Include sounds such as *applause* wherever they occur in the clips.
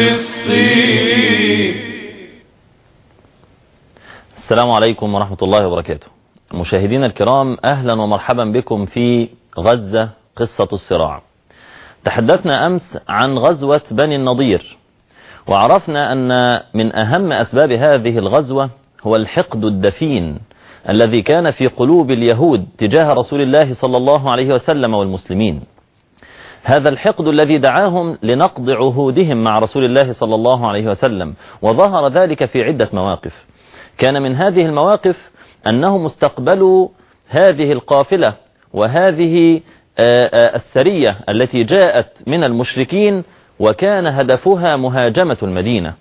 فلسطين السلام عليكم ورحمة الله وبركاته. مشاهدينا الكرام أهلا ومرحبا بكم في غزة قصة الصراع. تحدثنا أمس عن غزوة بني النضير وعرفنا أن من أهم أسباب هذه الغزوة هو الحقد الدفين الذي كان في قلوب اليهود تجاه رسول الله صلى الله عليه وسلم والمسلمين. هذا الحقد الذي دعاهم لنقض عهودهم مع رسول الله صلى الله عليه وسلم وظهر ذلك في عدة مواقف. كان من هذه المواقف أنهم استقبلوا هذه القافلة وهذه السرية التي جاءت من المشركين وكان هدفها مهاجمة المدينة.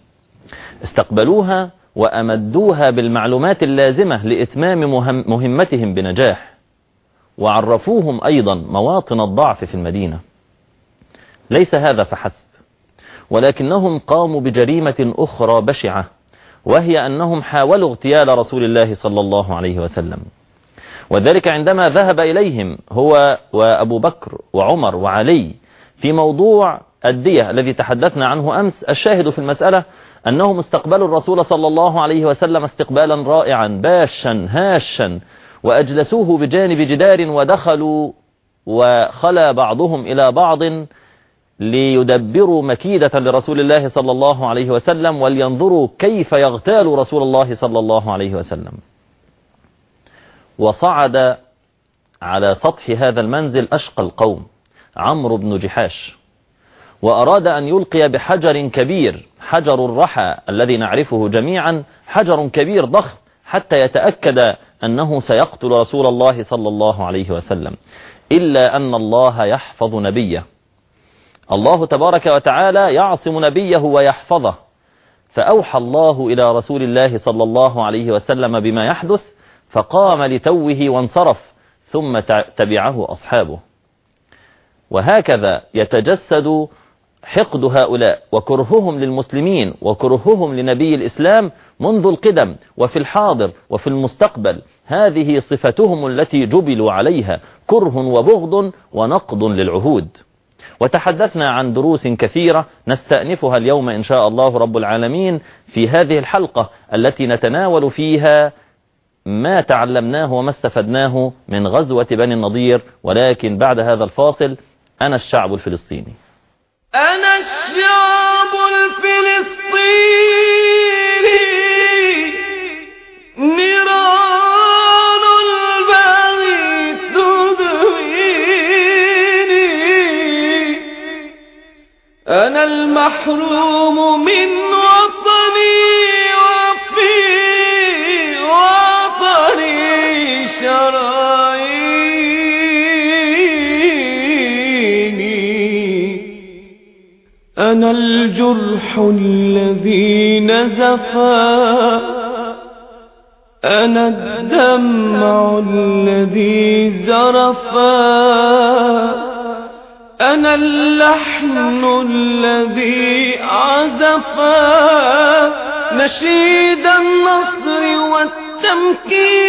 استقبلوها وأمدوها بالمعلومات اللازمة لإتمام مهمتهم بنجاح. وعرفوهم أيضا مواطن الضعف في المدينة. ليس هذا فحسب. ولكنهم قاموا بجريمة أخرى بشعة وهي أنهم حاولوا اغتيال رسول الله صلى الله عليه وسلم. وذلك عندما ذهب إليهم هو وأبو بكر وعمر وعلي في موضوع الدية الذي تحدثنا عنه أمس الشاهد في المسألة أنهم استقبلوا الرسول صلى الله عليه وسلم استقبالا رائعا باشا هاشا وأجلسوه بجانب جدار ودخلوا وخلى بعضهم إلى بعض ليدبروا مكيدة لرسول الله صلى الله عليه وسلم ولينظروا كيف يغتال رسول الله صلى الله عليه وسلم. وصعد على سطح هذا المنزل أشقى القوم عمرو بن جحاش وأراد أن يلقي بحجر كبير حجر الرحى الذي نعرفه جميعا حجر كبير ضخم حتى يتأكد أنه سيقتل رسول الله صلى الله عليه وسلم إلا أن الله يحفظ نبيه. الله تبارك وتعالى يعصم نبيه ويحفظه. فأوحى الله إلى رسول الله صلى الله عليه وسلم بما يحدث فقام لتوه وانصرف ثم تبعه أصحابه. وهكذا يتجسد حقد هؤلاء وكرههم للمسلمين وكرههم لنبي الإسلام منذ القدم وفي الحاضر وفي المستقبل. هذه صفتهم التي جبلوا عليها كره وبغض ونقض للعهود. وتحدثنا عن دروس كثيرة نستأنفها اليوم إن شاء الله رب العالمين في هذه الحلقة التي نتناول فيها ما تعلمناه وما استفدناه من غزوة بني النضير ولكن بعد هذا الفاصل أنا الشعب الفلسطيني. أنا الشعب الفلسطيني. نيران أنا المحروم من وطني وفي وطني شراييني أنا الجرح الذي نزفا. أنا الدمع الذي زرفا. أنا اللحن الذي عزفا نشيد النصر والتمكين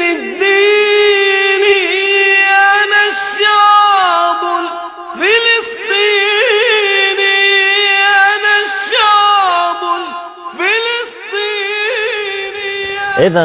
للدين أنا الشعب الفلسطيني. أنا الشعب الفلسطيني. إذا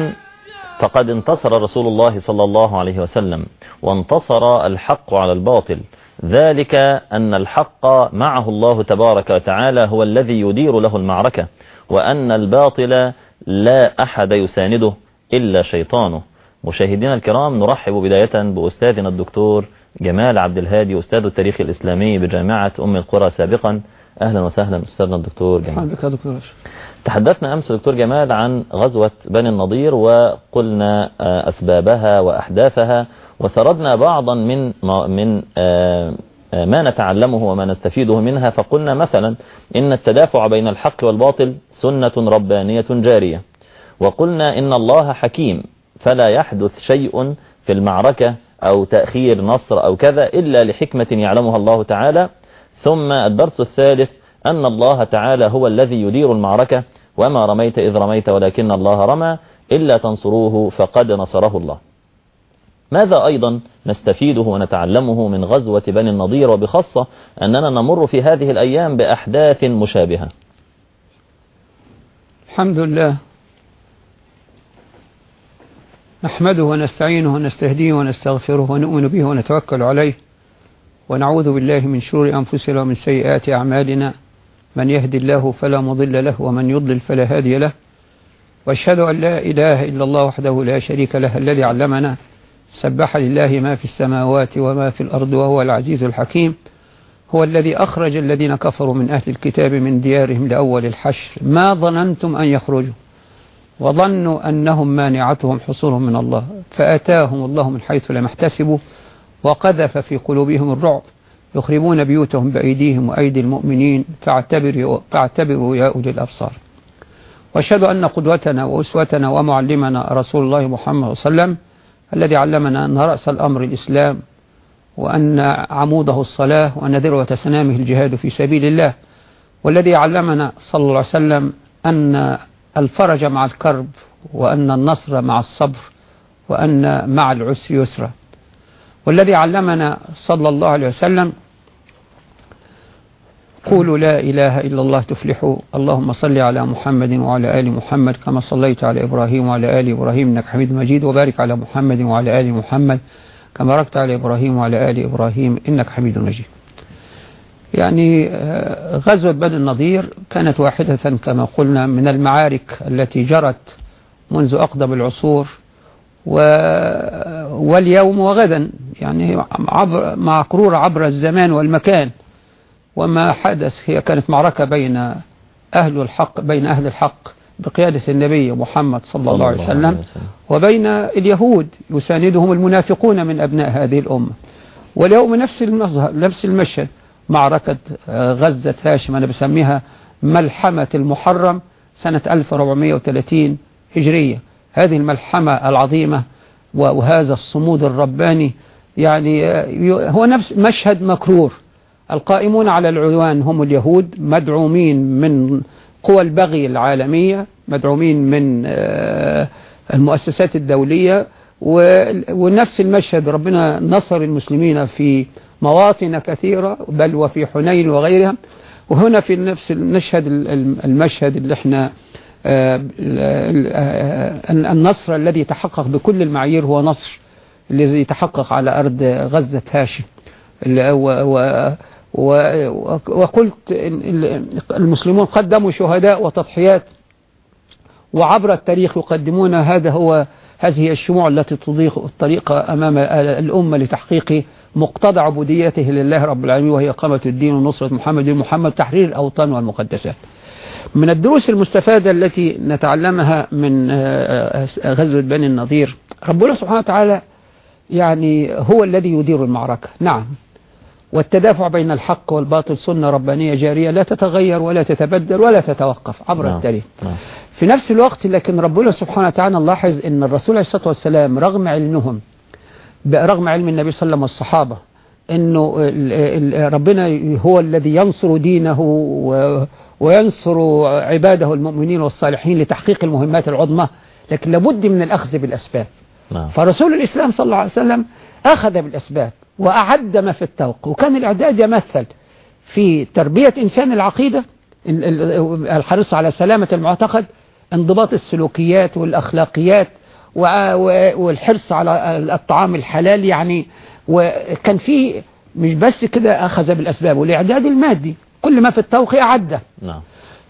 فقد انتصر رسول الله صلى الله عليه وسلم وانتصر الحق على الباطل. ذلك أن الحق معه الله تبارك وتعالى هو الذي يدير له المعركة وأن الباطل لا أحد يسانده إلا شيطانه. مشاهدينا الكرام نرحب بداية بأستاذنا الدكتور جمال عبد الهادي أستاذ التاريخ الإسلامي بجامعة أم القرى سابقا. أهلا وسهلا أستاذنا الدكتور جمال. حبك يا دكتور. تحدثنا أمس دكتور جمال عن غزوة بني النضير وقلنا أسبابها وأحداثها وسردنا بعضا من ما, من ما نتعلمه وما نستفيده منها فقلنا مثلا إن التدافع بين الحق والباطل سنة ربانية جارية. وقلنا إن الله حكيم فلا يحدث شيء في المعركة أو تأخير نصر أو كذا إلا لحكمة يعلمها الله تعالى. ثم الدرس الثالث أن الله تعالى هو الذي يدير المعركة وما رميت إذ رميت ولكن الله رمى إلا تنصروه فقد نصره الله. ماذا أيضا نستفيده ونتعلمه من غزوة بني النضير؟ وبخاصة أننا نمر في هذه الأيام بأحداث مشابهة. الحمد لله. نحمده ونستعينه ونستهديه ونستغفره ونؤمن به ونتوكل عليه. ونعوذ بالله من شرور أنفسنا ومن سيئات أعمالنا. من يهدي الله فلا مضل له ومن يضلل فلا هادي له. وأشهد أن لا إله إلا الله وحده لا شريك له الذي علمنا. سبح لله ما في السماوات وما في الأرض وهو العزيز الحكيم. هو الذي أخرج الذين كفروا من أهل الكتاب من ديارهم لأول الحشر. ما ظننتم أن يخرجوا. وظنوا أنهم مانعتهم حصولهم من الله. فأتاهم الله من حيث لم يحتسبوا وقذف في قلوبهم الرعب. يخربون بيوتهم بأيديهم وأيدي المؤمنين. فاعتبروا, فاعتبروا يا أولي الأبصار. وأشهد أن قدوتنا وأسوتنا ومعلمنا رسول الله محمد صلى الله عليه وسلم الذي علمنا أن رأس الأمر الإسلام وأن عموده الصلاة وأن ذروة سنامه الجهاد في سبيل الله. والذي علمنا صلى الله عليه وسلم أن الفرج مع الكرب وأن النصر مع الصبر وأن مع العسر يسرا. والذي علمنا صلى الله عليه وسلم قولوا لا إله إلا الله تفلحوا. اللهم صل على محمد وعلى آل محمد كما صليت على إبراهيم وعلى آل إبراهيم إنك حميد مجيد. وبارك على محمد وعلى آل محمد كما باركت على إبراهيم وعلى آل إبراهيم إنك حميد مجيد. يعني غزوة بني النضير كانت واحدة كما قلنا من المعارك التي جرت منذ أقدم العصور و... واليوم وغدا يعني عبر معقرورة عبر الزمان والمكان. وما حدث هي كانت معركة بين أهل الحق بين أهل الحق بقيادة النبي محمد صلى, الله عليه وسلم, عليه وسلم. وبين اليهود يساندهم المنافقون من أبناء هذه الأمة. واليوم نفس المظهر نفس المشهد معركة غزة هاشم أنا بسميها ملحمة المحرم سنة 1430 هجرية. هذه الملحمة العظيمة وهذا الصمود الرباني يعني هو نفس مشهد مكرور. القائمون على العدوان هم اليهود مدعومين من قوى البغي العالمية مدعومين من المؤسسات الدولية ونفس المشهد ربنا نصر المسلمين في مواطن كثيرة بل وفي حنين وغيرها. وهنا في نفس المشهد المشهد اللي إحنا النصر الذي تحقق بكل المعايير هو نصر الذي تحقق على أرض غزة هاشم وقلت المسلمون قدموا شهداء وتضحيات. وعبر التاريخ يقدمون هذا هو هذه الشموع التي تضيق الطريق أمام الأمة لتحقيق مقتضى عبوديته لله رب العالمين وهي قامة الدين ونصرة محمد محمد تحرير الأوطان والمقدسات. من الدروس المستفادة التي نتعلمها من غزوة بني النضير ربنا سبحانه وتعالى يعني هو الذي يدير المعركة. نعم. والتدافع بين الحق والباطل سنة ربانية جارية لا تتغير ولا تتبدل ولا تتوقف عبر نعم. التاريخ نعم. في نفس الوقت لكن ربنا سبحانه وتعالى نلاحظ إن الرسول عليه الصلاة والسلام رغم علمهم رغم علم النبي صلى الله عليه وسلم والصحابة إنه ربنا هو الذي ينصر دينه وينصر عباده المؤمنين والصالحين لتحقيق المهمات العظمى لكن لابد من الأخذ بالأسباب نعم فرسول الإسلام صلى الله عليه وسلم أخذ بالأسباب وأعد ما في التوق وكان الإعداد يمثل في تربية إنسان العقيدة ال- ال- الحريص على سلامة المعتقد انضباط السلوكيات والأخلاقيات والحرص على الطعام الحلال يعني. وكان في مش بس كده أخذ بالأسباب والإعداد المادي كل ما في التوق أعده. نعم.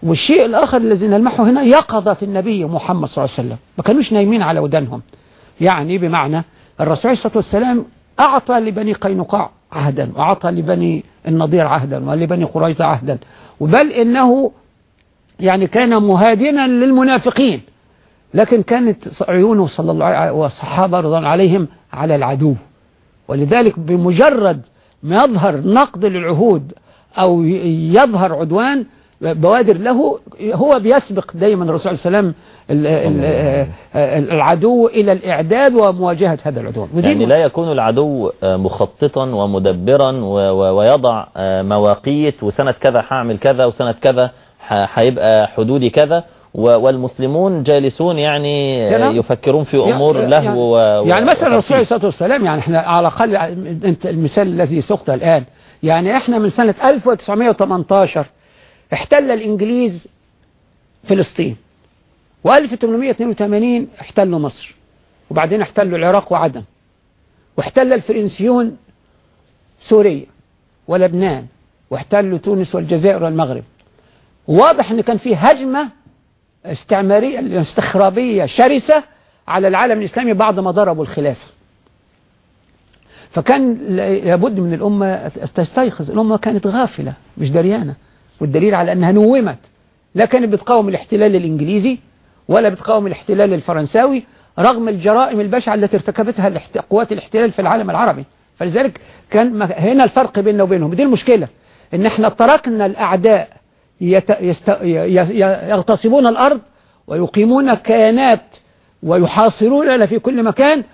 والشيء الآخر الذي نلمحه هنا يقظة النبي محمد صلى الله عليه وسلم. ما كانوش نايمين على ودانهم. يعني بمعنى الرسول عليه الصلاة والسلام أعطى لبني قينقاع عهدا وأعطى لبني النضير عهدا ولبني قريظة عهدا. بل إنه يعني كان مهادنا للمنافقين. لكن كانت عيونه صلى الله عليه والصحابة رضوان عليهم على العدو. ولذلك بمجرد ما يظهر نقد للعهود أو يظهر عدوان بوادر له هو بيسبق دايما الرسول صلى الله عليه وسلم ال- ال- العدو إلى الإعداد ومواجهة هذا العدوان ودي يعني لا يكون العدو آه، مخططا ومدبرا ويضع آه، مواقيت وسنة كذا هعمل كذا وسنة كذا هيبقى حدودي كذا والمسلمون جالسون يعني. يفكرون في أمور يعني- لهو و- يعني مثلا الرسول عليه. الصلاة والسلام يعني إحنا على الأقل أنت المثال الذي سقط الآن يعني إحنا من سنة 1918 احتل الإنجليز فلسطين. و1882 احتلوا مصر. وبعدين احتلوا العراق وعدن واحتل الفرنسيون سوريا ولبنان. واحتلوا تونس والجزائر والمغرب. واضح إن كان في هجمة استعمارية استخرابية شرسة على العالم الإسلامي بعد ما ضربوا الخلافة. فكان لابد من الأمة تستيقظ. الأمة كانت غافلة مش دريانة. والدليل على أنها نومت لا كانت بتقاوم الاحتلال الإنجليزي ولا بتقاوم الاحتلال الفرنساوي رغم الجرائم البشعة التي ارتكبتها قوات الاحتلال في العالم العربي فلذلك كان هنا الفرق بيننا وبينهم دي المشكلة إن إحنا تركنا الأعداء. يغتصبون الأرض ويقيمون كيانات ويحاصروننا في كل مكان.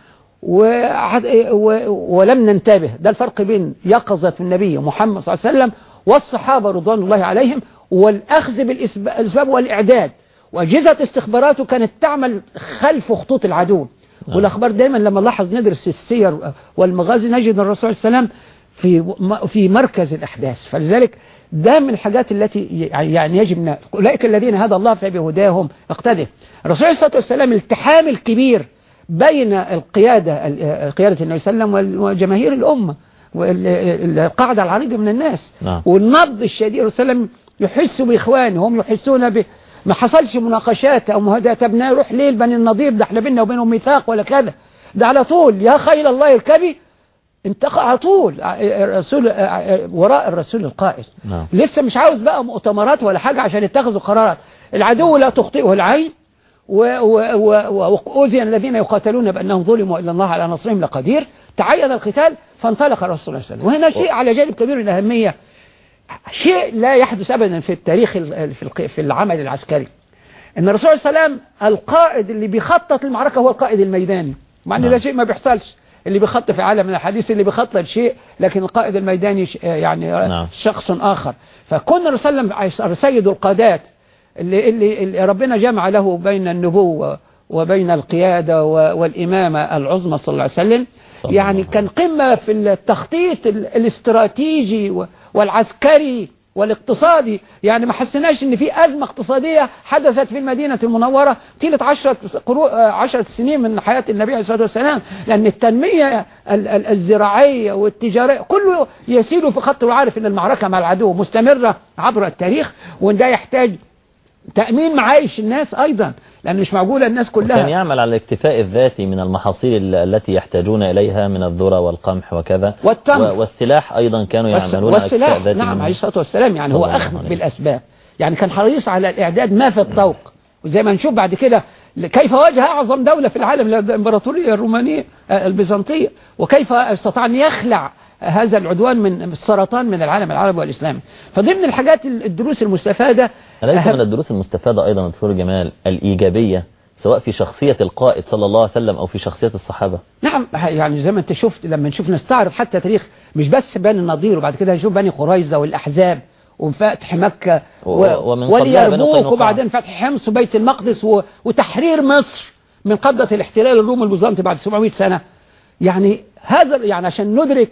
ولم ننتبه ده الفرق بين يقظة النبي محمد صلى الله عليه وسلم والصحابة رضوان الله عليهم والأخذ بالأسباب والإعداد. وأجهزة استخباراته كانت تعمل خلف خطوط العدو. والأخبار دايما لما نلاحظ ندرس السير والمغازي نجد الرسول صلى الله عليه وسلم في في مركز الأحداث. فلذلك ده من الحاجات التي يعني يجب أن أولئك الذين هدى الله فبهداهم اقتدى الرسول صلى الله عليه وسلم التحام الكبير بين القيادة قيادة النبي صلى الله عليه وسلم وجماهير الأمة. والقاعدة العريضة من الناس. نعم. والنبض الشديد الرسول صلى الله عليه وسلم يحس بإخوانه هم يحسون به ما حصلش مناقشات أو مهدأة. طب نروح ليه بني النضير ده؟ إحنا بيننا وبينهم ميثاق ولا كذا. ده على طول. يا خيل الله اركبي انتقى على طول. الرسول وراء الرسول القائد نعم. لسه مش عاوز بقى مؤتمرات ولا حاجة عشان يتخذوا قرارات. العدو لا تخطئه العين. وأوذي الذين يقاتلون بأنهم ظلموا إلا الله على نصرهم لقدير. تعين القتال فانطلق الرسول صلى الله عليه وسلم. وهنا شيء على جانب كبير من الأهمية شيء لا يحدث أبدا في التاريخ ال- في العمل العسكري. إن الرسول صلى الله عليه وسلم القائد اللي بيخطط المعركة هو القائد الميداني. مع إن نعم. ده شيء ما بيحصلش. اللي بيخطط في عالم الحديث اللي بيخطط شيء لكن القائد الميداني ش- يعني نعم. شخص آخر. فكون الرسول صلى الله عليه وسلم سيد القادات اللي, اللي, اللي ربنا جمع له بين النبوة وبين القيادة والإمامة العظمى صلى الله عليه وسلم يعني كان قمة في التخطيط ال- الاستراتيجي والعسكري والاقتصادي. يعني ما حسناش إن في أزمة اقتصادية حدثت في المدينة المنورة طيلة عشرة. آه، عشرة سنين من حياة النبي عليه الصلاة والسلام. لأن التنمية ال- ال- الزراعية والتجارية كله يسير في خط وعارف ان المعركة مع العدو مستمرة عبر التاريخ وان ده يحتاج تأمين معايش الناس أيضا. لأن مش معقولة الناس كلها. يعمل على الاكتفاء الذاتي من المحاصيل ال- التي يحتاجون إليها من الذرة والقمح وكذا. والتمر. والسلاح أيضا كانوا يعملون الاكتفاء الذاتي نعم. عليه الصلاة والسلام. يعني هو أخذ بالأسباب. يعني كان حريص على الإعداد ما في الطوق. وزي ما نشوف بعد كده كيف واجه أعظم دولة في العالم الإمبراطورية الرومانية آه، البيزنطية؟ وكيف استطاع أن يخلع هذا العدوان من السرطان من العالم العربي والإسلامي. فضمن الحاجات الدروس المستفادة أليس من الدروس المستفادة أيضا دكتور جمال الإيجابية سواء في شخصية القائد صلى الله عليه وسلم أو في شخصية الصحابة؟ نعم يعني زي ما أنت شفت لما نشوف نستعرض حتى تاريخ مش بس بني النضير وبعد كده نشوف بني قريظة والأحزاب وفتح مكة و- ومن وليرموك. وبعدين فتح حمص وبيت المقدس و... وتحرير مصر من قبضة الاحتلال الرومي البيزنطي بعد 700 سنة. يعني هذا يعني عشان ندرك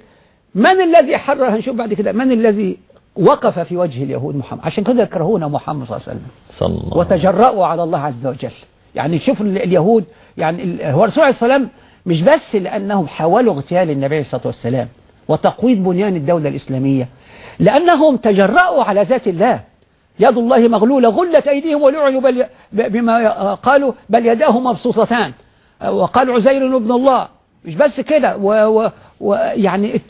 من الذي حرر هنشوف بعد كده؟ من الذي وقف في وجه اليهود محمد؟ عشان كده يكرهون محمد صلى الله عليه وسلم. صلى وسلم. وتجرأوا على الله عز وجل. يعني شوف ال- اليهود يعني هو الرسول عليه السلام مش بس لأنهم حاولوا اغتيال النبي عليه الصلاة والسلام وتقويض بنيان الدولة الإسلامية لأنهم تجرأوا على ذات الله. يد الله مغلولة غلت أيديهم ولعنوا بل بما قالوا بل يداه مبسوطتان. وقالوا عزير ابن الله مش بس كده ويعني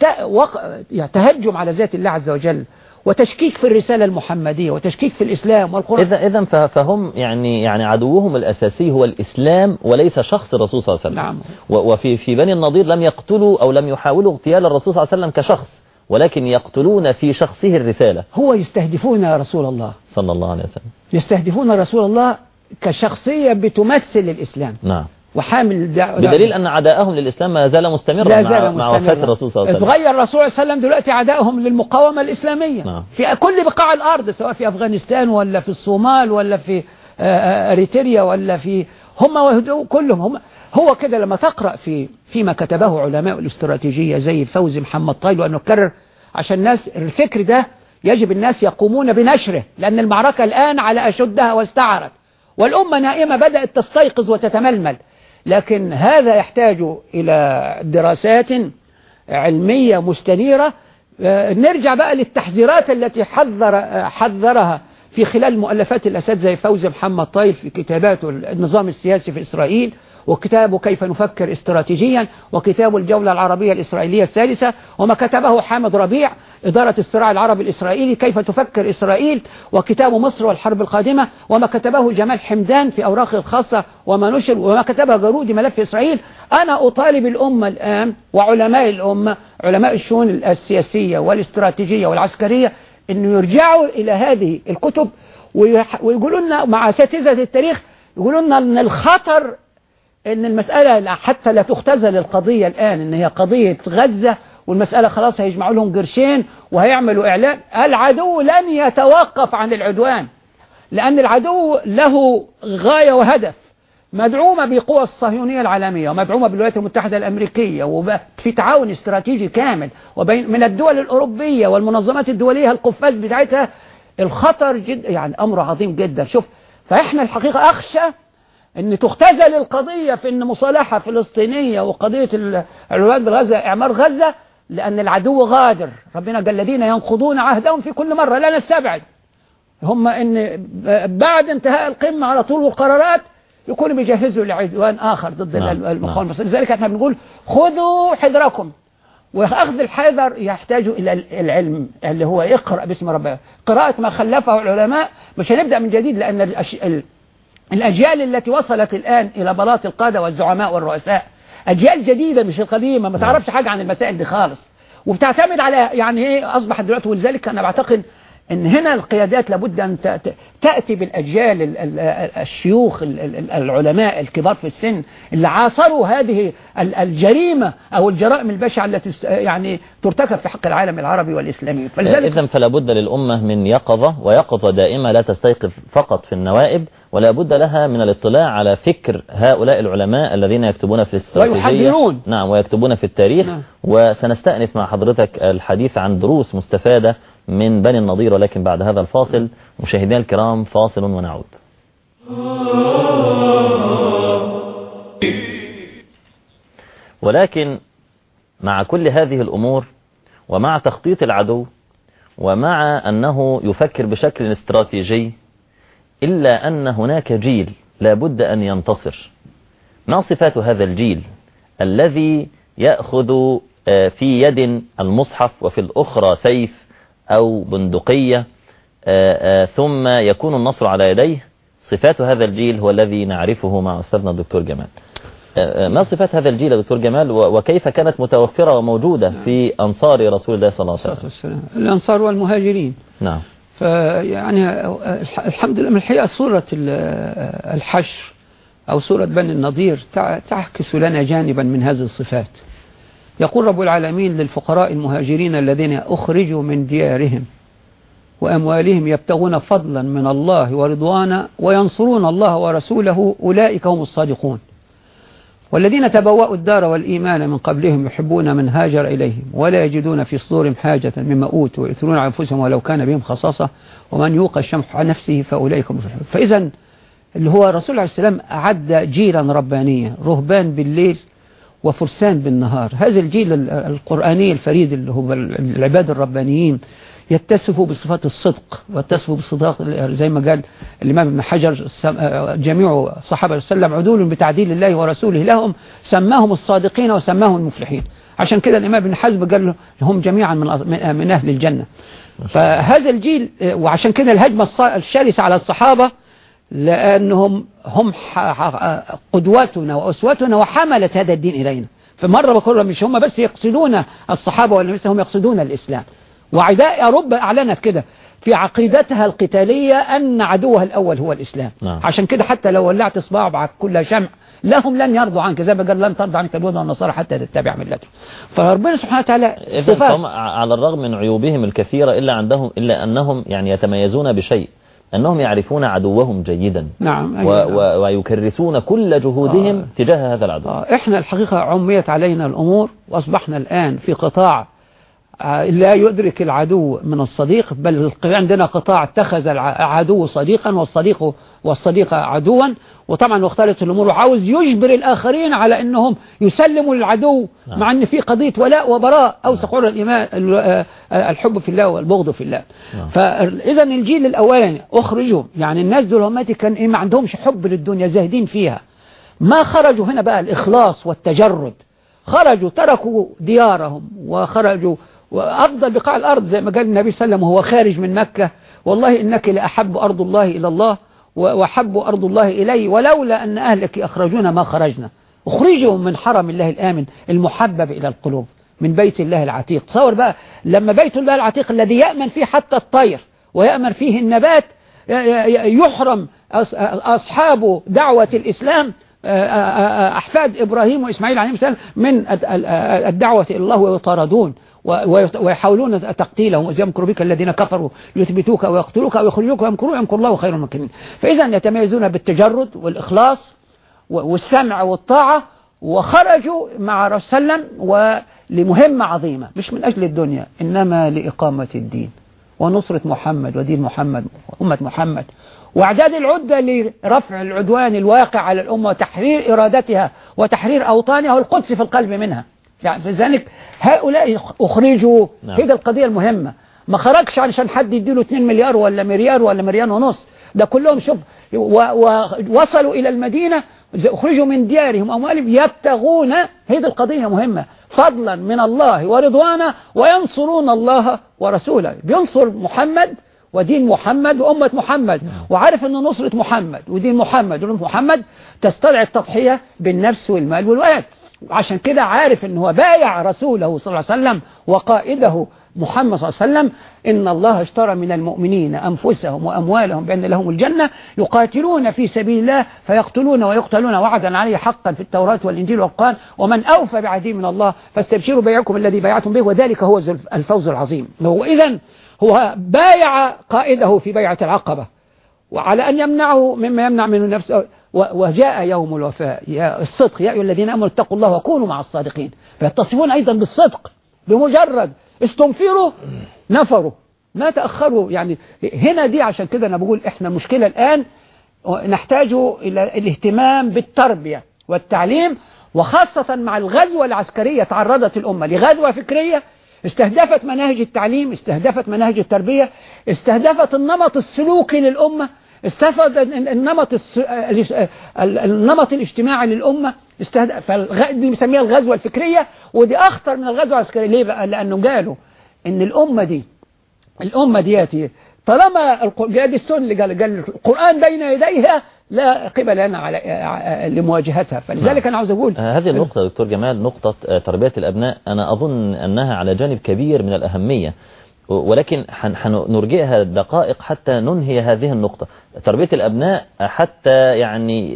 يعني تهجم على ذات الله عز وجل وتشكيك في الرسالة المحمدية وتشكيك في الإسلام والقرآن. إذا إذا فهم يعني يعني عدوهم الأساسي هو الإسلام وليس شخص الرسول صلى الله عليه وسلم. نعم. وفي في بني النضير لم يقتلوا أو لم يحاولوا اغتيال الرسول صلى الله عليه وسلم كشخص ولكن يقتلون في شخصه الرسالة. هو يستهدفون رسول الله. صلى الله عليه وسلم. يستهدفون رسول الله كشخصية بتمثل الإسلام. نعم. وحامل دع... بدليل أن عداءهم للإسلام ما زال مستمرا لا مع, زال مع مستمرا. وفاة الرسول صلى الله عليه وسلم اتغير الرسول صلى الله عليه وسلم دلوقتي عدائهم للمقاومة الإسلامية نعم. في كل بقاع الأرض سواء في أفغانستان ولا في الصومال ولا في آه، آه، إريتريا ولا في هم كلهم هم هو كده لما تقرأ في فيما كتبه علماء الاستراتيجية زي فوزي محمد طايل وأنه كرر عشان الناس الفكر ده يجب الناس يقومون بنشره لأن المعركة الآن على أشدها واستعرت والأمة نائمة بدأت تستيقظ وتتململ لكن هذا يحتاج إلى دراسات علمية مستنيرة. آه، نرجع بقى للتحذيرات التي حذر حذرها في خلال مؤلفات الأساتذة زي فوزي محمد طايل في كتاباته النظام السياسي في إسرائيل. وكتابه كيف نفكر استراتيجيا وكتابه الجولة العربية الإسرائيلية الثالثة وما كتبه حامد ربيع إدارة الصراع العربي الإسرائيلي كيف تفكر إسرائيل وكتاب مصر والحرب القادمة وما كتبه جمال حمدان في أوراقه الخاصة وما نشر وما كتبه جارودي ملف إسرائيل. أنا أطالب الأمة الآن وعلماء الأمة علماء الشؤون السياسية والاستراتيجية والعسكرية أن يرجعوا إلى هذه الكتب ويقولوا لنا مع أساتذة التاريخ يقولوا لنا أن الخطر إن المسألة حتى لا تختزل القضية الآن إن هي قضية غزة والمسألة خلاص هيجمعوا لهم قرشين وهيعملوا إعلان. العدو لن يتوقف عن العدوان لأن العدو له غاية وهدف مدعومة بقوى الصهيونية العالمية ومدعومة بالولايات المتحدة الأمريكية وفي تعاون استراتيجي كامل وبين من الدول الأوروبية والمنظمات الدولية القفاز بتاعتها. الخطر جدا يعني أمر عظيم جدا. شوف فإحنا الحقيقة أخشى إن تختزل القضية في إن مصالحة فلسطينية وقضية ال- العدوان بالغزة إعمار غزة لأن العدو غادر. ربنا قال الذين ينقضون عهدهم في كل مرة لا نستبعد. هم إن بعد انتهاء القمة على طول والقرارات يكونوا بيجهزوا لعدوان آخر ضد نعم، ال- المقاومة. نعم. المصرية لذلك إحنا بنقول خذوا حذركم. وأخذ الحذر يحتاج إلى ال- العلم اللي هو اقرأ باسم ربك. قراءة ما خلفه العلماء مش هنبدأ من جديد لأن الأش- ال- الأجيال التي وصلت الآن إلى بلاط القادة والزعماء والرؤساء. أجيال جديدة مش القديمة ما تعرفش حاجة عن المسائل دي خالص. وبتعتمد على يعني إيه أصبحت دلوقتي ولذلك أنا بعتقد أن هنا القيادات لابد ت- تأتي بالأجيال ال- ال- الشيوخ ال- ال- العلماء الكبار في السن اللي عاصروا هذه ال- الجريمة أو الجرائم البشعة التي يعني ترتكب في حق العالم العربي والإسلامي فلذلك إذا فلا بد للأمة من يقظة ويقظة دائمة لا تستيقظ فقط في النوائب ولا بد لها من الاطلاع على فكر هؤلاء العلماء الذين يكتبون في الاستراتيجية ويحذرون. نعم ويكتبون في التاريخ نعم. وسنستأنف مع حضرتك الحديث عن دروس مستفادة من بني النضير ولكن بعد هذا الفاصل مشاهدينا الكرام فاصل ونعود. ولكن مع كل هذه الأمور ومع تخطيط العدو ومع أنه يفكر بشكل استراتيجي إلا أن هناك جيل لا بد أن ينتصر. ما صفات هذا الجيل الذي يأخذ آه، في يد المصحف وفي الأخرى سيف أو بندقية آه، آه، ثم يكون النصر على يديه. صفات هذا الجيل هو الذي نعرفه مع أستاذنا الدكتور جمال. آه، ما صفات هذا الجيل يا دكتور جمال؟ وكيف كانت متوفرة وموجودة في أنصار رسول الله صلى الله عليه وسلم؟ الأنصار والمهاجرين. نعم. فيعني الح- الحمد لله من الحقيقة سورة ال- الحشر أو سورة بني النضير تع- تعكس لنا جانبا من هذه الصفات. يقول رب العالمين للفقراء المهاجرين الذين أخرجوا من ديارهم وأموالهم يبتغون فضلا من الله ورضوانا وينصرون الله ورسوله أولئك هم الصادقون. والذين تبوأوا الدار والإيمان من قبلهم يحبون من هاجر إليهم ولا يجدون في صدورهم حاجة مما أوتوا ويؤثرون على أنفسهم ولو كان بهم خصاصة ومن يوق الشمح عن نفسه فأولئك هم المفلحون فإذا اللي هو الرسول عليه السلام أعد جيلا ربانيا رهبان بالليل وفرسان بالنهار. هذا الجيل ال- القرآني الفريد اللي هو ال- العباد الربانيين يتصفوا بصفات الصدق ويتصفوا بالصداق زي ما قال الإمام ابن حجر جميع صحابة وسلم عدول بتعديل الله ورسوله لهم سماهم الصادقين وسماهم المفلحين. عشان كده الإمام ابن حزم قال له هم جميعا من أهل الجنة. فهذا الجيل وعشان كده الهجمة الشرسة على الصحابة لأنهم هم قدوتنا وأسوتنا وحملة هذا الدين إلينا. فمرة بقول مش هم بس يقصدون الصحابة ولا هم يقصدون الإسلام. وعداء أوروبا أعلنت كده في عقيدتها القتالية أن عدوها الأول هو الإسلام. نعم. عشان كده حتى لو ولعت إصبعك كل شمع لهم لن يرضوا عنك زي ما قال لن ترضى عنك اليهود والنصارى حتى تتبع ملتهم. فربنا سبحانه وتعالى صفات على الرغم من عيوبهم الكثيرة إلا عندهم إلا أنهم يعني يتميزون بشيء. أنهم يعرفون عدوهم جيدا نعم و أيوة نعم. و ويكرسون كل جهودهم آه. تجاه هذا العدو آه، إحنا الحقيقة عميت علينا الأمور وأصبحنا الآن في قطاع آه، لا يدرك العدو من الصديق بل عندنا قطاع اتخذ العدو صديقا والصديق والصديق عدوا وطبعا واختلط الأمور. وعاوز يجبر الآخرين على أنهم يسلموا للعدو نعم. مع أن في قضية ولاء وبراء أو سقور الإيمان ال- آه، آه، الحب في الله والبغض في الله. نعم. فإذا الجيل الأولاني أخرجوا يعني الناس دول هم كان إيه ما عندهمش حب للدنيا زاهدين فيها. ما خرجوا هنا بقى الإخلاص والتجرد. خرجوا تركوا ديارهم وخرجوا وأفضل بقاع الأرض زي ما قال النبي صلى الله عليه وسلم وهو خارج من مكة والله إنك لأحب أرض الله إلى الله. و- وأحب أرض الله إلي ولولا أن أهلك أخرجونا ما خرجنا. اخرجوا من حرم الله الآمن المحبب إلى القلوب من بيت الله العتيق. تصور بقى لما بيت الله العتيق الذي يأمن فيه حتى الطير ويأمن فيه النبات يحرم أص- أصحاب دعوة الإسلام أحفاد إبراهيم وإسماعيل عليهم السلام من الد- ال- الدعوة إلى الله ويطاردون ويحاولون تقتيلهم وإذ يمكر بك الذين كفروا ليثبتوك ويقتلوك أو يخرجوك ويمكرون يمكر الله خير المكرين فإذا يتميزون بالتجرد والإخلاص والسمع والطاعة وخرجوا مع رسول الله ولمهمة عظيمة مش من أجل الدنيا إنما لإقامة الدين. ونصرة محمد ودين محمد أمة محمد. واعداد العدة لرفع العدوان الواقع على الأمة وتحرير إرادتها وتحرير أوطانها والقدس في القلب منها. يعني في ذلك هؤلاء أخرجوا نعم. دي القضية المهمة. ما خرجش علشان حد يديله 2 مليار ولا مليار ولا مليار ونص. ده كلهم شوف ووصلوا إلى المدينة أخرجوا من ديارهم أموالهم يبتغون. دي القضية مهمة. فضلا من الله ورضوانا وينصرون الله ورسوله. بينصر محمد ودين محمد وأمة محمد. وعارف أن نصرة محمد ودين محمد وأمة محمد تستدعي التضحية بالنفس والمال والولد عشان كده عارف أنه هو بايع رسوله صلى الله عليه وسلم وقائده محمد صلى الله عليه وسلم إن الله اشترى من المؤمنين أنفسهم وأموالهم بأن لهم الجنة يقاتلون في سبيل الله فيقتلون ويقتلون وعدا عليه حقا في التوراة والإنجيل والقرآن. ومن أوفى بعهده من الله فاستبشروا بيعكم الذي بايعتم به وذلك هو الفوز العظيم. هو إذن هو بايع قائده في بيعة العقبة. وعلى أن يمنعه مما يمنع منه نفسه وجاء يوم الوفاء. يا الصدق يا أيها الذين أمنوا اتقوا الله وكونوا مع الصادقين. فيتصفون أيضا بالصدق بمجرد استنفروا نفروا. ما تأخروا. يعني هنا دي عشان كده أنا بقول إحنا المشكلة الآن نحتاج إلى الاهتمام بالتربية والتعليم وخاصة مع الغزوة العسكرية تعرضت الأمة لغزوة فكرية استهدفت مناهج التعليم استهدفت مناهج التربية استهدفت النمط السلوكي للأمة استفاد النمط. النمط الاجتماعي للأمة استهدف دي بنسميها الغزوة الفكرية ودي أخطر من الغزوة العسكرية ليه بقى لأنه قالوا إن الأمة دي الأمة دياتي طالما دي السنة اللي قال القرآن بين يديها لا قبل لنا على لمواجهتها. فلذلك أنا عاوز أقول هذه النقطة دكتور جمال نقطة تربية الأبناء. أنا أظن أنها على جانب كبير من الأهمية ولكن نرجئها دقائق حتى ننهي هذه النقطة. تربية الأبناء حتى يعني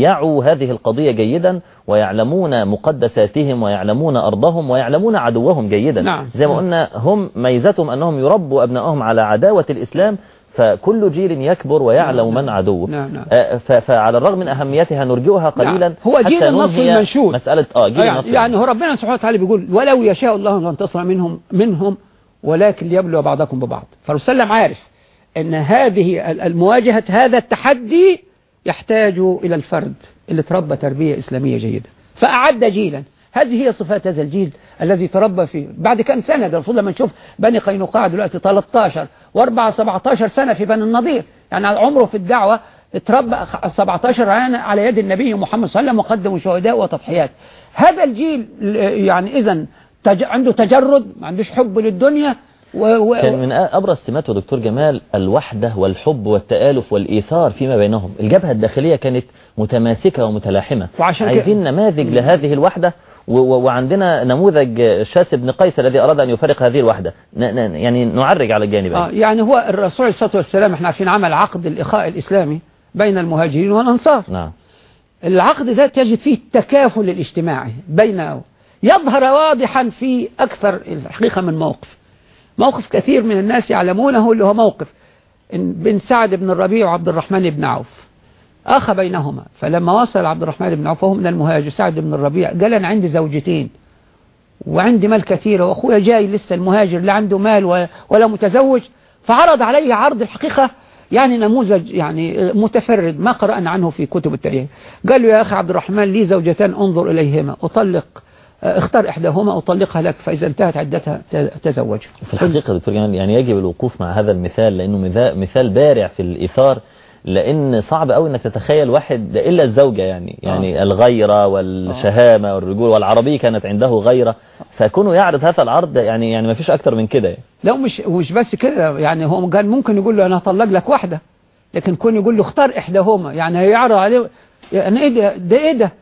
يعوا هذه القضية جيدا ويعلمون مقدساتهم ويعلمون أرضهم ويعلمون عدوهم جيدا. نعم. زي ما قلنا هم ميزتهم أنهم يربوا أبنائهم على عداوة الإسلام فكل جيل يكبر ويعلم نعم. من عدوه نعم. نعم. فعلى الرغم من أهميتها نرجئها قليلا نعم. هو جيل النصر المنشود مسألة آه جيل يعني, النصر يعني هو ربنا سبحانه وتعالى بيقول ولو يشاء الله أن ينتصر منهم منهم ولكن ليبلو بعضكم ببعض فالرسول صلى عارف أن هذه المواجهة هذا التحدي يحتاج إلى الفرد اللي تربى تربية إسلامية جيدة فأعد جيلا هذه هي صفات هذا الجيل الذي تربى فيه بعد كم سنة ده المفروض لما نشوف بني قينقاع دلوقتي 13 و4 17 سنة في بني النضير يعني عمره في الدعوة تربى 17 عام على يد النبي محمد صلى الله عليه وسلم وقدموا شهداء وتضحيات هذا الجيل يعني إذا تج... عنده تجرد ما عندوش حب للدنيا و... و... كان من أبرز سماته دكتور جمال الوحدة والحب والتآلف والإيثار فيما بينهم الجبهة الداخلية كانت متماسكة ومتلاحمة وعشان عايزين. نماذج لهذه الوحدة. وعندنا نموذج شاس بن قيس الذي أراد أن يفرق هذه الوحدة. يعني نعرج على الجانب آه يعني. هو الرسول عليه الصلاة والسلام إحنا عارفين عمل عقد الإخاء الإسلامي بين المهاجرين والأنصار. نعم. العقد ده تجد فيه التكافل الاجتماعي بين يظهر واضحا في أكثر الحقيقة من موقف. موقف كثير من الناس يعلمونه اللي هو موقف بن سعد بن الربيع وعبد الرحمن بن عوف. أخ بينهما. فلما وصل عبد الرحمن بن عوف وهو من المهاجر سعد بن الربيع قال أنا عندي زوجتين وعندي مال كثير وأخويا جاي لسه المهاجر لا عنده مال ولا متزوج فعرض علي عرض الحقيقة يعني نموذج يعني متفرد ما قرأنا عنه في كتب التاريخ. قال له يا أخي عبد الرحمن لي زوجتان انظر إليهما أطلق اختار إحداهما أطلقها لك فإذا انتهت عدتها تزوجها في الحقيقة دكتور جمال يعني يجب الوقوف مع هذا المثال لأنه مثا- مثال بارع في الإيثار لأن صعب قوي إنك تتخيل واحد ده إلا الزوجة يعني يعني الغيرة والشهامة والرجول والعربية كانت عنده غيرة فكونه يعرض هذا العرض يعني يعني ما فيش أكتر من كده يعني. لا مش مش بس كده يعني هو كان ممكن يقول له أنا هطلق لك واحدة لكن كون يقول له اختار إحداهما يعني هيعرض عليه يعني إيه ده ده إيه ده؟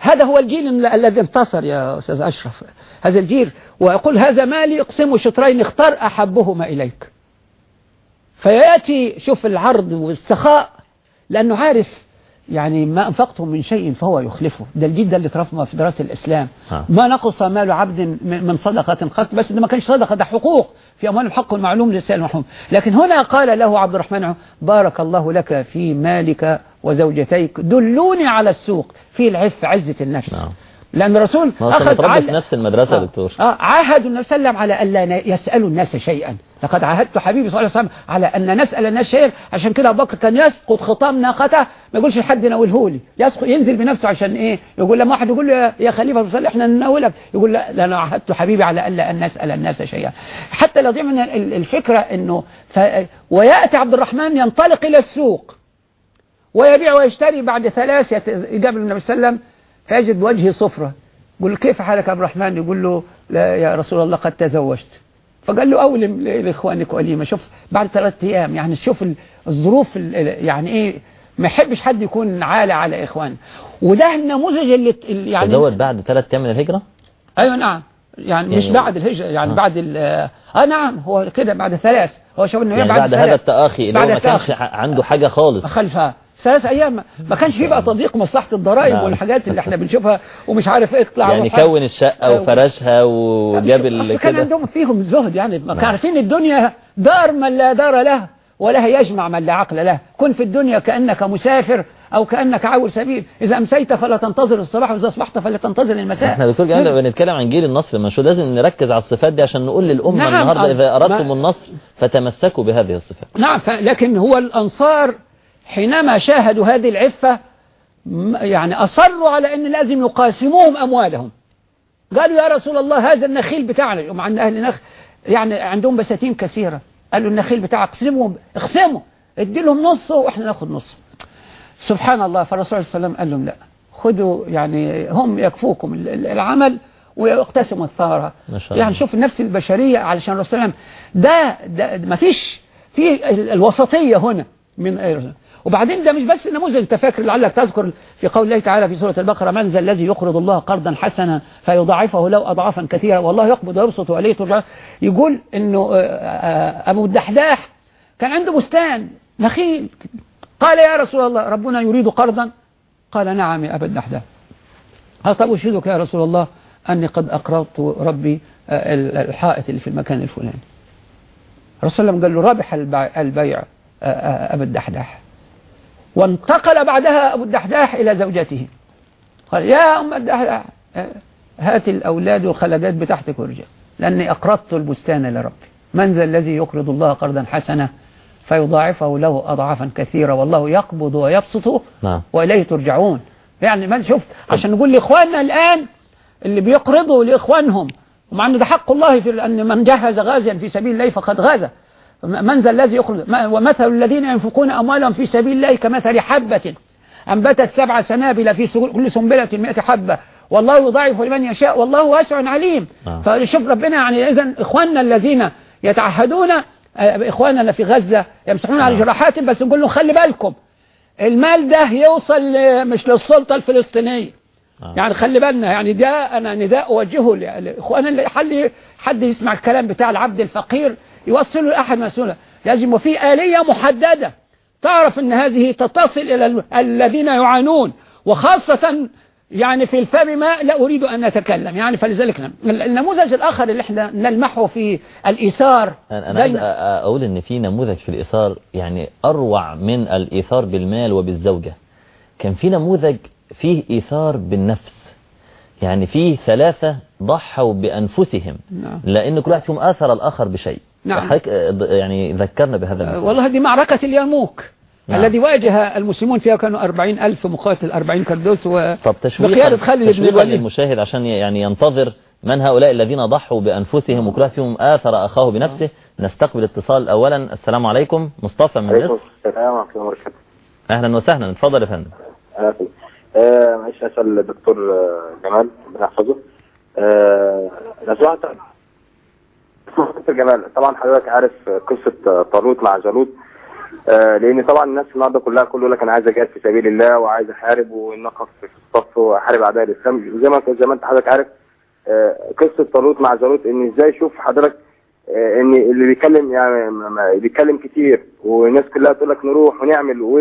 هذا هو الجيل ال- الذي انتصر يا أستاذ أشرف هذا الجيل. ويقول هذا مالي اقسمه شطرين اختار أحبهما إليك. فيأتي شوف العرض والسخاء لأنه عارف يعني ما أنفقته من شيء فهو يخلفه. ده الجيل ده اللي اترفع في دراسة الإسلام. ها. ما نقص مال عبد من صدقة قط بس ده ما كانش صدقة ده حقوق. في أموال الحق المعلوم للسائل المحروم. لكن هنا قال له عبد الرحمن بارك الله لك في مالك وزوجتيك دلوني على السوق في العف عزة النفس. نعم. لأن الرسول متربي عل- في نفس المدرسة آه. دكتور. آه عاهد النبي صلى الله عليه وسلم على ألا يسألوا الناس شيئا. لقد عاهدت حبيبي صلى الله عليه وسلم على أن نسأل الناس شيئا. عشان كده أبو بكر كان يسقط خطام ناقته. ما يقولش لحد ناوله لي. يسقط ينزل بنفسه عشان إيه؟ يقول لما واحد يقول له يا- خليفة صلى إحنا نناولك يقول لا أنا عاهدت حبيبي على ألا أن نسأل الناس شيئا. حتى لو من ال- الفكرة إنه ف... ويأتي عبد الرحمن ينطلق إلى السوق. ويبيع ويشتري بعد ثلاث يقابل النبي صلى الله عليه وسلم فيجد بوجهه صفرة. يقول له كيف حالك يا عبد الرحمن؟ يقول له لا يا رسول الله قد تزوجت. فقال له أولم لإخوانك وليمة شوف بعد ثلاث أيام يعني شوف ال- الظروف ال- يعني إيه ما يحبش حد يكون عالة على إخوانه وده النموذج اللي يعني تزوج بعد ثلاث أيام من الهجرة؟ أيوه نعم. يعني, مش يعني- بعد الهجرة يعني آه. بعد ال آه نعم هو كده بعد ثلاث. هو شوف إنه يعني بعد هذا ثلاث. التآخي اللي بعد هو ما كانش عنده حاجة خالص. خلفها. ثلاث أيام. ما كانش فيه بقى تضييق مصلحة الضرائب نعم. والحاجات اللي إحنا بنشوفها ومش عارف اطلع يعني. كون الشقة وفرشها وجاب ال- كان عندهم فيهم زهد يعني. ما نعم. عارفين الدنيا دار من لا دار له ولها يجمع من لا عقل له. كن في الدنيا كأنك مسافر أو كأنك عاول سبيل. إذا أمسيت فلا تنتظر الصباح وإذا أصبحت فلا تنتظر المساء. إحنا دكتور جمال لما بنتكلم عن جيل النصر ما شو لازم نركز على الصفات دي عشان نقول للأمة نعم، النهاردة إذا أردتم النصر فتمسكوا بهذه الصفات. نعم. لكن هو الأنصار حينما شاهدوا هذه العفة يعني أصروا على أن لازم يقاسموهم أموالهم. قالوا يا رسول الله هذا النخيل بتاعنا مع أن أهل النخل يعني عندهم بساتين كثيرة. قالوا النخيل بتاعك اقسمه اقسمه ادي لهم نصه وإحنا ناخد نصه. سبحان الله فالرسول صلى الله عليه وسلم قال لهم لا. خذوا يعني هم يكفوكم ال- ال- العمل ويقتسموا الثمرة الله. يعني شوف النفس البشرية علشان الرسول صلى الله عليه وسلم ده, ده ما فيش في ال- الوسطية هنا من وبعدين ده مش بس النموذج انت فاكر لعلك تذكر في قول الله تعالى في سورة البقرة من ذا الذي يقرض الله قرضا حسنا فيضاعفه له أضعافا كثيرة والله يقبض ويبسط وإليه ترجع يقول إنه آه، آه، أبو الدحداح كان عنده بستان نخيل. قال يا رسول الله ربنا يريد قرضا؟ قال نعم يا أبا الدحداح. قال طب أشهدك يا رسول الله؟ أني قد أقرضت ربي آه، ال- الحائط اللي في المكان الفلاني. صلى الله عليه قال له ربح البيع, أبا الدحداح. وانتقل بعدها أبو الدحداح إلى زوجته. قال يا أم الدحداح هات الأولاد والخلدات بتاعتك وارجع لأني أقرضت البستان لربي. من ذا الذي يقرض الله قرضا حسنا فيضاعفه له أضعافا كثيرة والله يقبض ويبسط نعم. وإليه ترجعون. يعني ما شوف عشان نقول لإخواننا الآن اللي بيقرضوا لإخوانهم ومع أن ده حق الله في أن من جهز غازيا في سبيل الله فقد غزا من ذا الذي ما- ومثل الذين ينفقون أموالهم في سبيل الله كمثل حبة أنبتت سبع سنابل في كل سنبلة مئة حبة والله يضاعف لمن يشاء والله واسع عليم نعم. فشوف ربنا يعني إذا إخواننا الذين يتعهدون آه، إخواننا في غزة يمسحون على نعم. جراحاتهم بس نقول لهم خلي بالكم المال ده يوصل مش للسلطة الفلسطينية آه. يعني خلي بالنا يعني ده أنا نداء أوجهه ل- لإخوانا اللي حل حد يسمع الكلام بتاع العبد الفقير يوصله لأحد مسؤوله لازم وفي آلية محددة تعرف أن هذه تتصل إلى ال- الذين يعانون. وخاصة يعني في الفم ماء لا أريد أن أتكلم. يعني فلذلك نعم. النموذج الآخر اللي إحنا نلمحه في الإيثار أنا عايز أقول إن في نموذج في الإيثار يعني أروع من الإيثار بالمال وبالزوجة. كان في نموذج فيه إيثار بالنفس. يعني فيه ثلاثة ضحوا بأنفسهم. نعم. لأن كل واحد فيهم آثر الآخر بشيء. نعم. فحضرتك، ض- يعني ذكرنا بهذا المثال. والله دي معركة اليرموك نعم. الذي واجه المسلمون فيها كانوا أربعين ألف مقاتل أربعين كردوس و... طب تشويقا بقيادة خالد بن الوليد. للمشاهد عشان يعني ينتظر من هؤلاء الذين ضحوا بأنفسهم وكل واحد فيهم آثر أخاه بنفسه. نستقبل اتصال أولا. السلام عليكم. مصطفى من عليكم مصر. السلام ورحمة الله وبركاته. أهلا وسهلا. اتفضل يا فندم. آه، معلش أسأل الدكتور آه، جمال ربنا يحفظه آه، لو دكتور جمال طبعا حضرتك عارف قصة آه، طالوت مع جالوت. آه، لأن طبعا الناس النهارده كلها كله يقول لك أنا عايز أجاهد في سبيل الله وعايز أحارب ونقف في الصف وأحارب أعداء الإسلام. زي ما زي ما أنت حضرتك عارف آه، قصة طالوت مع جالوت إن إزاي شوف حضرتك آه، إن اللي بيتكلم يعني بيتكلم كتير والناس كلها تقول لك نروح ونعمل و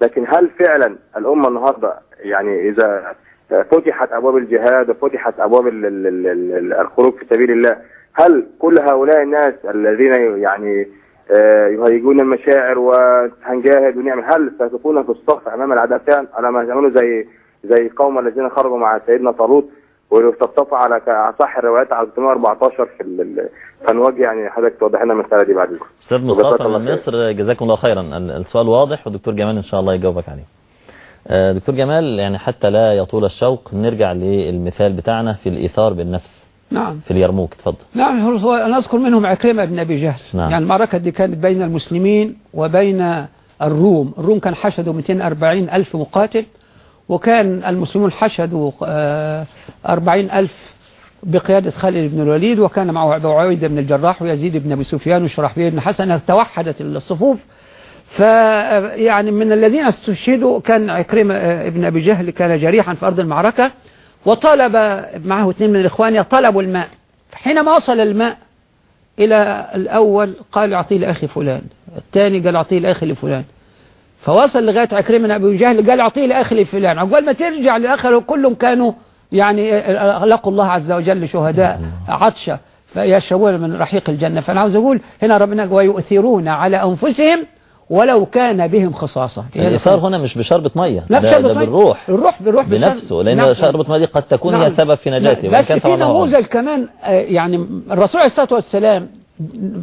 لكن هل فعلا الأمة النهارده يعني إذا فتحت أبواب الجهاد وفتحت أبواب ال- ال- ال- ال- الخروج في سبيل الله هل كل هؤلاء الناس الذين يعني آه، يهيجون المشاعر وهنجاهد ونعمل هل سيكون في الصف أمام الاعداء فعلا على ما يعملوا زي زي القوم الذين خرجوا مع سيدنا طالوت وتصفوا على صح الروايات على 314 في فنوجه يعني حضرتك توضح لنا المسألة دي بعد اذنك وجزاك مصطفى من. مصر جزاكم الله خيرا. ال- السؤال واضح والدكتور جمال إن شاء الله يجاوبك عليه. آه، دكتور جمال يعني حتى لا يطول الشوق نرجع للمثال بتاعنا في الإيثار بالنفس. نعم. في اليرموك اتفضل نعم أنا أذكر منهم عكرمة بن أبي جهل. نعم. يعني المعركة دي كانت بين المسلمين وبين الروم. الروم كان حشدوا 240 ألف مقاتل وكان المسلمون حشدوا آه، 40 ألف بقيادة خالد بن الوليد وكان معه أبو عبيدة بن الجراح ويزيد بن أبي سفيان وشرحبيل بن حسن. توحدت الصفوف ف يعني من الذين استشهدوا كان عكرمة آه، ابن أبي جهل كان جريحا في أرض المعركة. وطلب معه اثنين من الإخوان طلبوا الماء. حينما وصل الماء إلى الأول قال أعطيه لأخي فلان. الثاني قال أعطيه لأخي لفلان. فوصل لغاية عكرمة أبي جهل قال أعطيه لأخي لفلان. عقبال ما ترجع لآخر كلهم كانوا يعني لقوا الله عز وجل شهداء عطشة فيشربون من رحيق الجنة. فأنا عاوز أقول هنا ربنا ويؤثرون على أنفسهم ولو كان بهم خصاصة. الإيثار هنا مش بشربة مية لا بشربة مية. بالروح. الروح بالروح بنفسه لأن نعم. شربة مية دي قد تكون هي نعم. سبب في نجاته وإن بس في نموذج كمان آه، يعني الرسول عليه الصلاة والسلام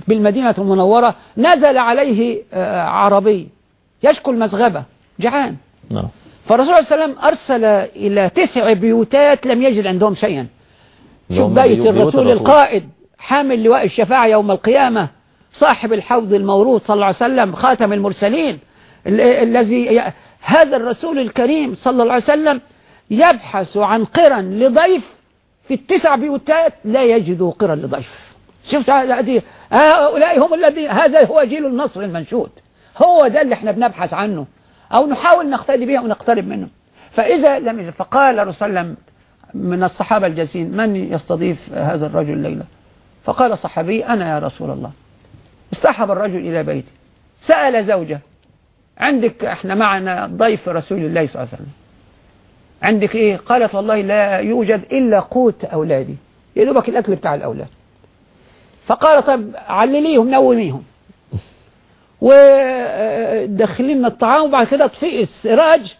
بالمدينة المنورة نزل عليه آه، عربي يشكو المزغبة جعان. نعم. فالرسول عليه السلام أرسل إلى تسع بيوتات لم يجد عندهم شيئا. اللي شوف هم بيت بيوت الرسول. القائد حامل لواء الشفاعة يوم القيامة. صاحب الحوض المورود صلى الله عليه وسلم خاتم المرسلين ال- الذي هذا الرسول الكريم صلى الله عليه وسلم يبحث عن قرن لضيف في التسع بيوتات لا يجدوا قرن لضيف. شوف هؤلاء هم الذين هذا هو جيل النصر المنشود. هو ده اللي إحنا بنبحث عنه أو نحاول نقتدي به ونقترب منه. فإذا لم يجد فقال وسلم من الصحابة الجالسين من يستضيف هذا الرجل الليلة؟ فقال صحابي أنا يا رسول الله. اصطحب الرجل إلى بيته. سأل زوجة عندك إحنا معنا ضيف رسول الله صلى الله عليه وسلم. عندك إيه؟ قالت والله لا يوجد إلا قوت أولادي. يا دوبك الأكل بتاع الأولاد. فقال طب علليهم نوميهم. ودخلي لنا الطعام وبعد كده اطفئي السراج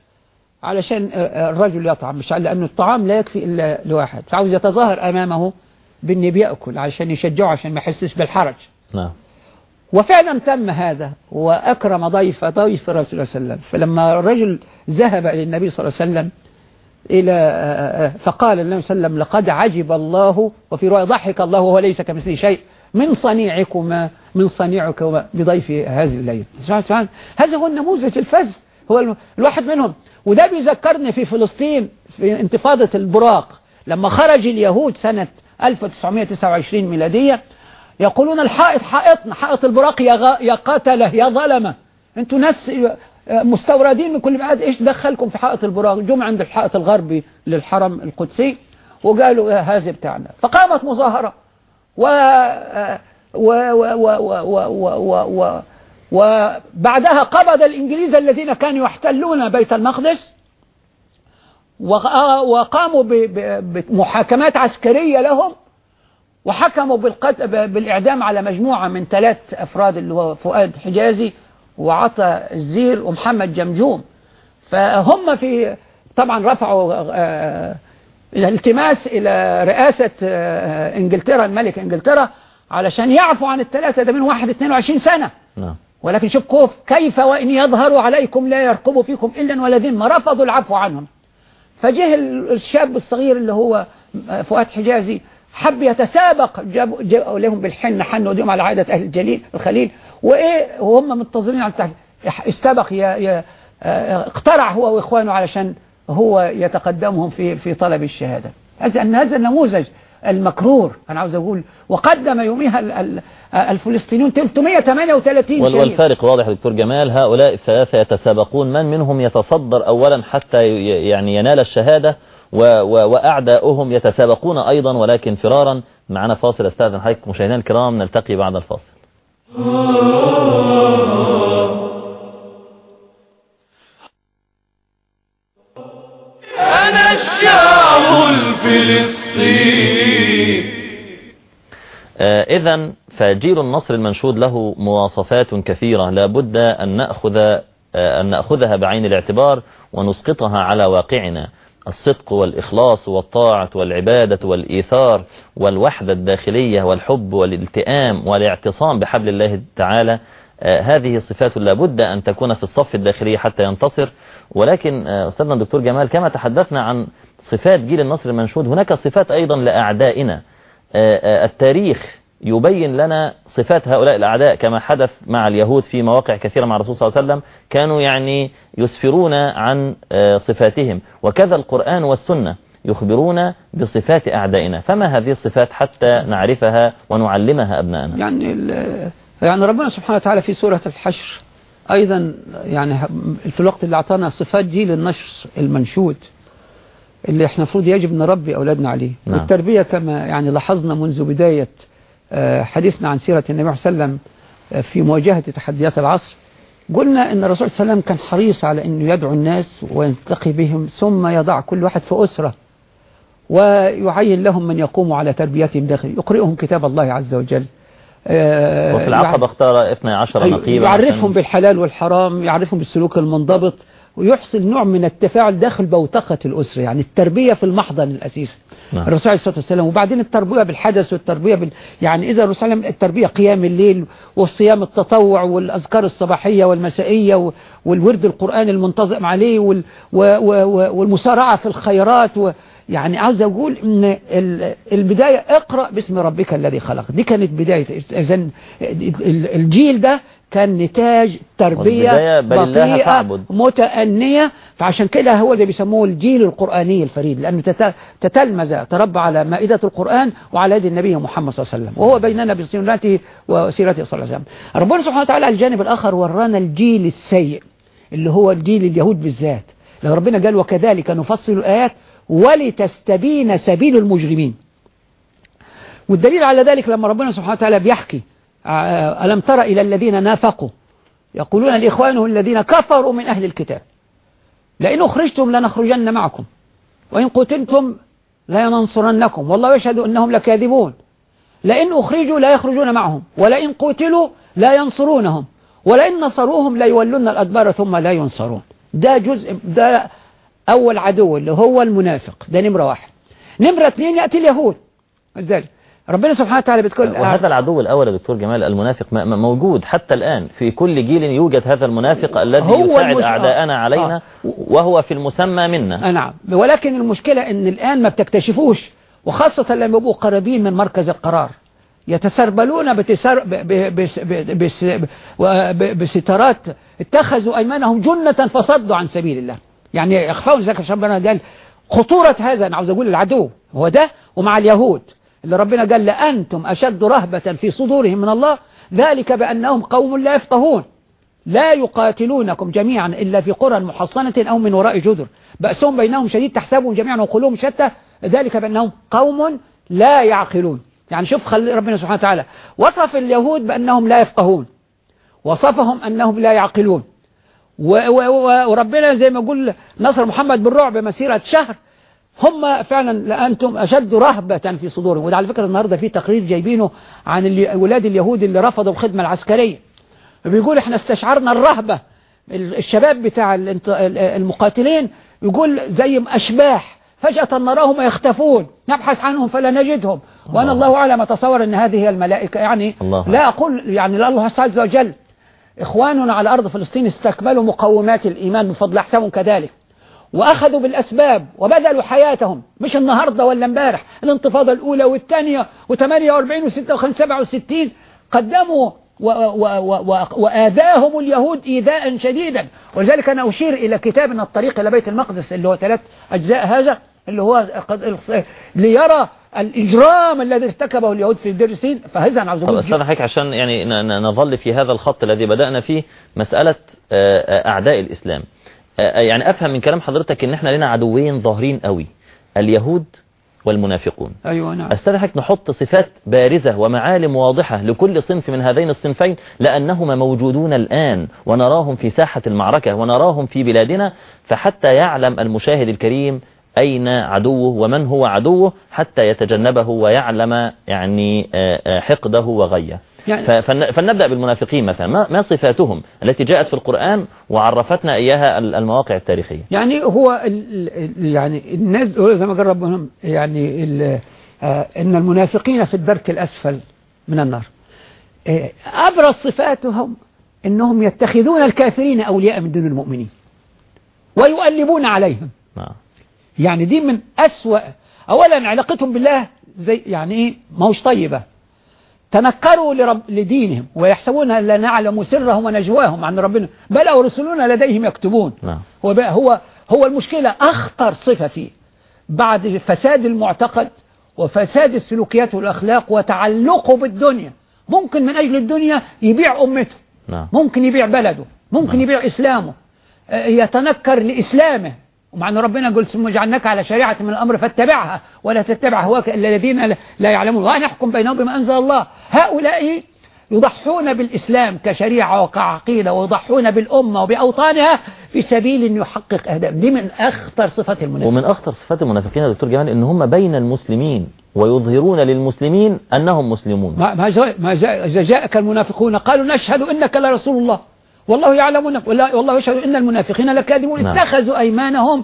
علشان الرجل يطعم مش لأنه الطعام لا يكفي إلا لواحد. فعاوز يتظاهر أمامه بأنه بيأكل علشان يشجعه عشان ما يحسش بالحرج. نعم. وفعلا تم هذا وأكرم ضيف ضيف الرسول صلى الله عليه وسلم. فلما الرجل ذهب إلى النبي صلى الله عليه وسلم إلى فقال النبي صلى الله عليه وسلم لقد عجب الله وفي رواية ضحك الله وهو ليس كمثله شيء. من صنيعكما من صنيعكما بضيف هذه الليلة. هذا هو النموذج الفذ. هو ال- الواحد منهم. وده بيذكرني في فلسطين في انتفاضة البراق. لما خرج اليهود سنة 1929 ميلادية يقولون الحائط حائطنا حائط البراق يا. يا قتله يا ظلمة أنتوا ناس مستوردين من كل بعد إيش دخلكم في حائط البراق؟ جم عند الحائط الغربي للحرم القدسي وقالوا يا هذا بتاعنا. فقامت مظاهرة. و و و و و و و و وبعدها قبض الإنجليز الذين كانوا يحتلون بيت المقدس. وق- وقاموا بمحاكمات عسكرية لهم. وحكموا بالإعدام على مجموعة من ثلاث أفراد اللي هو فؤاد حجازي وعطى الزير ومحمد جمجوم. فهم في طبعا رفعوا آه، الالتماس إلى رئاسة آه، إنجلترا الملك إنجلترا علشان يعفوا عن الثلاثة ده من واحد 22 سنة. نعم. ولكن شوف كوف كيف وإن يظهروا عليكم لا يرقبوا فيكم إلا ولا ذمة رفضوا العفو عنهم. فجه الشاب الصغير اللي هو فؤاد حجازي حب يتسابق جابوا جابوا لهم بالحنة حنوا ايديهم على عادة أهل الجليل الخليل. وإيه وهم منتظرين على التحديد استبق ي... ي... اقترع هو وإخوانه علشان هو يتقدمهم في في طلب الشهادة. هذا أن هذا النموذج المكرور. أنا عاوز أقول وقدم ال- ال- الفلسطينيون 338 وال- شهيد. والفارق واضح دكتور جمال. هؤلاء الثلاثة يتسابقون. من منهم يتصدر أولا حتى يعني ينال الشهادة؟ وأعداؤهم يتسابقون أيضا ولكن فرارا. معنا فاصل أستاذن حضرتك مشاهدينا الكرام نلتقي بعد الفاصل. أنا الشعب الفلسطيني. إذا فجيل النصر المنشود له مواصفات كثيرة. لا بد أن نأخذ آه، أن نأخذها بعين الاعتبار ونسقطها على واقعنا. الصدق والإخلاص والطاعة والعبادة والإيثار والوحدة الداخلية والحب والالتئام والاعتصام بحبل الله تعالى آه، هذه صفات لا بد أن تكون في الصف الداخلي حتى ينتصر. ولكن آه، أستاذنا الدكتور جمال كما تحدثنا عن صفات جيل النصر المنشود هناك صفات أيضا لأعدائنا. آه، التاريخ يبين لنا صفات هؤلاء الأعداء كما حدث مع اليهود في مواقع كثيرة مع الرسول صلى الله عليه وسلم كانوا يعني يسفرون عن آه، صفاتهم. وكذا القرآن والسنة يخبرون بصفات أعدائنا. فما هذه الصفات حتى نعرفها ونعلمها أبنائنا يعني يعني ربنا سبحانه وتعالى في سورة الحشر أيضا يعني في الوقت اللي أعطانا صفات جيل النشر المنشود اللي إحنا المفروض يجب نربي أولادنا عليه. نعم. والتربية كما يعني لاحظنا منذ بداية حديثنا عن سيرة النبي صلى الله عليه وسلم آه، في مواجهة تحديات العصر. قلنا إن الرسول صلى الله عليه وسلم كان حريص على إنه يدعو الناس ويلتقي بهم ثم يضع كل واحد في أسرة ويعين لهم من يقوم على تربيتهم داخل يقرئهم كتاب الله عز وجل. آه، وفي العقبة اختار 12 أيوة، نقيبا يعرفهم بالحلال والحرام يعرفهم بالسلوك المنضبط. ويحصل نوع من التفاعل داخل بوتقة الأسرة يعني التربية في المحضن الأساسي نعم. الرسول عليه الصلاة والسلام وبعدين التربية بالحدث والتربية بال... يعني إذا الرسول عليه التربية قيام الليل والصيام التطوع والأذكار الصباحية والمسائية و... والورد القرآن المنتظم عليه وال... و... و... و... والمسارعة في الخيرات و... يعني عاوز أقول إن ال- البداية اقرأ باسم ربك الذي خلق دي كانت بداية إذن الجيل ده كان نتاج تربية بطيئة. متأنية. فعشان كده هو اللي بيسموه الجيل القرآني الفريد لأنه تت- تتلمذ تربى على مائدة القرآن وعلى يد النبي محمد صلى الله عليه وسلم وهو بيننا بسنته وسيرته صلى الله عليه وسلم. ربنا سبحانه وتعالى على الجانب الآخر ورانا الجيل السيء اللي هو الجيل اليهود بالذات. لأن ربنا قال وكذلك نفصل الآيات ولتستبين سبيل المجرمين. والدليل على ذلك لما ربنا سبحانه وتعالى بيحكي ألم تر إلى الذين نافقوا؟ يقولون لإخوانهم الذين كفروا من أهل الكتاب. لئن أخرجتم لنخرجن معكم. وإن قتلتم لينصرنكم. والله يشهد أنهم لكاذبون. لئن أخرجوا لا يخرجون معهم. ولئن قتلوا لا ينصرونهم. ولئن نصروهم لا يولون الأدبار ثم لا ينصرون. ده جزء ده أول عدو اللي هو المنافق. ده نمرة واحد. نمرة اثنين يأتي اليهود. ذلك ربنا سبحانه وتعالى بتقول وهذا العدو الأول يا دكتور جمال المنافق موجود حتى الآن في كل جيل يوجد هذا المنافق الذي يساعد المس- أعداءنا علينا آه. وهو في المسمى منا. آه نعم ولكن المشكلة إن الآن ما بتكتشفوش وخاصة لما يبقوا قريبين من مركز القرار. يتسربلون بتسر ب- ب- بس ب- بس وب- بستارات اتخذوا أيمانهم جنة فصدوا عن سبيل الله. يعني اخفون ذلك ربنا قال خطورة هذا أنا عاوز أقول العدو هو ده ومع اليهود. اللي ربنا قال لأنتم أشد رهبة في صدورهم من الله ذلك بأنهم قوم لا يفقهون. لا يقاتلونكم جميعا إلا في قرى محصنة أو من وراء جدر. بأسهم بينهم شديد تحسبهم جميعا وقلوبهم شتى. ذلك بأنهم قوم لا يعقلون. يعني شوف خلي ربنا سبحانه وتعالى. وصف اليهود بأنهم لا يفقهون. وصفهم أنهم لا يعقلون. وربنا زي ما يقول نصر محمد بالرعب مسيرة شهر هم فعلا لأنتم أشد رهبة في صدورهم. وده على فكرة النهاردة في تقرير جايبينه عن ولاد اليهود اللي رفضوا الخدمة العسكرية. بيقول إحنا استشعرنا الرهبة. ال- الشباب بتاع المقاتلين يقول زي أشباح. فجأة نراهم يختفون. نبحث عنهم فلا نجدهم. وأنا الله أعلم أتصور أن هذه هي الملائكة. يعني الله لا أقول يعني لا الله عز وجل إخواننا على أرض فلسطين استكملوا مقومات الإيمان بفضل أحسابهم كذلك. وأخذوا بالأسباب وبذلوا حياتهم. مش النهاردة ولا امبارح. الانتفاضة الأولى والثانية و48 و56 67 قدموا و و و وآذاهم اليهود إيذاء شديدا. ولذلك أنا أشير إلى كتابنا الطريق إلى بيت المقدس اللي هو ثلاث أجزاء هذا اللي هو ليرى الإجرام الذي ارتكبه اليهود في دير سين. فهذا أنا عاوز أستاذ حضرتك عشان يعني نظل في هذا الخط الذي بدأنا فيه مسألة آه، آه، أعداء الإسلام. يعني أفهم من كلام حضرتك إن إحنا لنا عدوين ظاهرين قوي اليهود والمنافقون. أيوة نعم. أستاذ حضرتك نحط صفات بارزة ومعالم واضحة لكل صنف من هذين الصنفين لأنهما موجودون الآن ونراهم في ساحة المعركة ونراهم في بلادنا فحتى يعلم المشاهد الكريم أين عدوه ومن هو عدوه حتى يتجنبه ويعلم يعني آه، آه، حقده وغيه. يعني- فلنبدأ بالمنافقين مثلا. ما صفاتهم التي جاءت في القرآن وعرفتنا إياها ال- المواقع التاريخية؟ يعني هو يعني الناس زي ما قال ربهم يعني آه إن المنافقين في الدرك الأسفل من النار. آه أبرز صفاتهم إنهم يتخذون الكافرين أولياء من دون المؤمنين ويؤلبون عليهم. نعم. يعني دي من أسوأ أولا علاقتهم بالله زي يعني إيه؟ ما هوش طيبة. تنكروا لرب لدينهم ويحسبون لا نعلم سرهم ونجواهم عن ربنا. بل ورسلنا لديهم يكتبون. نعم. هو هو هو المشكلة أخطر صفة فيه. بعد فساد المعتقد وفساد السلوكيات والأخلاق وتعلقه بالدنيا. ممكن من أجل الدنيا يبيع أمته. نعم. ممكن يبيع بلده. ممكن نعم. يبيع إسلامه. آه، يتنكر لإسلامه. ومع أن ربنا قل ثم جعلناك على شريعة من الأمر فاتبعها ولا تتبع هواك إلا الذين لا- يعلمون. وأن يحكم بينهم بما أنزل الله. هؤلاء يضحون بالإسلام كشريعة وكعقيدة ويضحون بالأمة وبأوطانها في سبيل أن يحقق أهداف دي من أخطر صفات المنافقين. ومن أخطر صفات المنافقين يا دكتور جمال إن هم بين المسلمين ويظهرون للمسلمين أنهم مسلمون. ما جاء ما جاء جاءك المنافقون قالوا نشهد إنك لرسول الله. والله يعلم والله يشهد إن المنافقين لكاذبون نعم. اتخذوا أيمانهم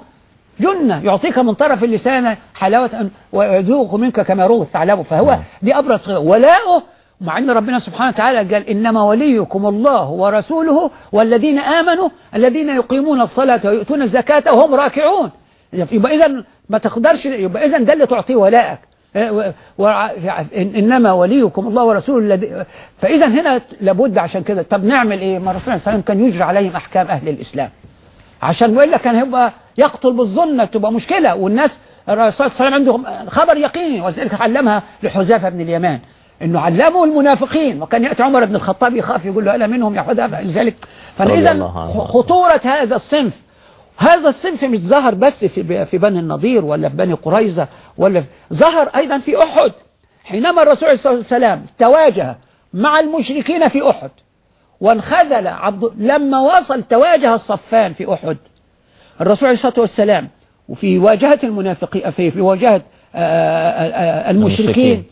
جنة يعطيك من طرف اللسان حلاوة ويذوق منك كما روى الثعلب فهو نعم. دي أبرز. ولاؤه مع أن ربنا سبحانه وتعالى قال إنما وليكم الله ورسوله والذين آمنوا الذين يقيمون الصلاة ويؤتون الزكاة وهم راكعون يبقى إذا ما تقدرش يبقى إذا ده اللي تعطيه ولائك إنما وليكم الله ورسوله الذي فإذا هنا لابد عشان كده طب نعمل إيه؟ ما الرسول عليه وسلم كان يجري عليهم أحكام أهل الإسلام. عشان وإلا كان هيبقى يقتل بالظن تبقى مشكلة والناس الرسول صلى الله عليه وسلم عندهم خبر يقيني وذلك علمها لحذافة بن اليمان. إنه علموا المنافقين وكان يأتي عمر بن الخطاب يخاف يقول له ألا منهم يا حذافة؟ لذلك فإذا. خطورة هذا الصنف هذا الصنف مش ظهر بس في في بني النضير ولا في بني قريظة ولا في ظهر أيضا في أحد حينما الرسول صلى الله عليه وسلم تواجه مع المشركين في أحد وانخذل عبد لما وصل تواجه الصفان في أحد الرسول عليه الصلاة والسلام وفي واجهة المنافقين في في واجهة آه، آه، آه، المشركين.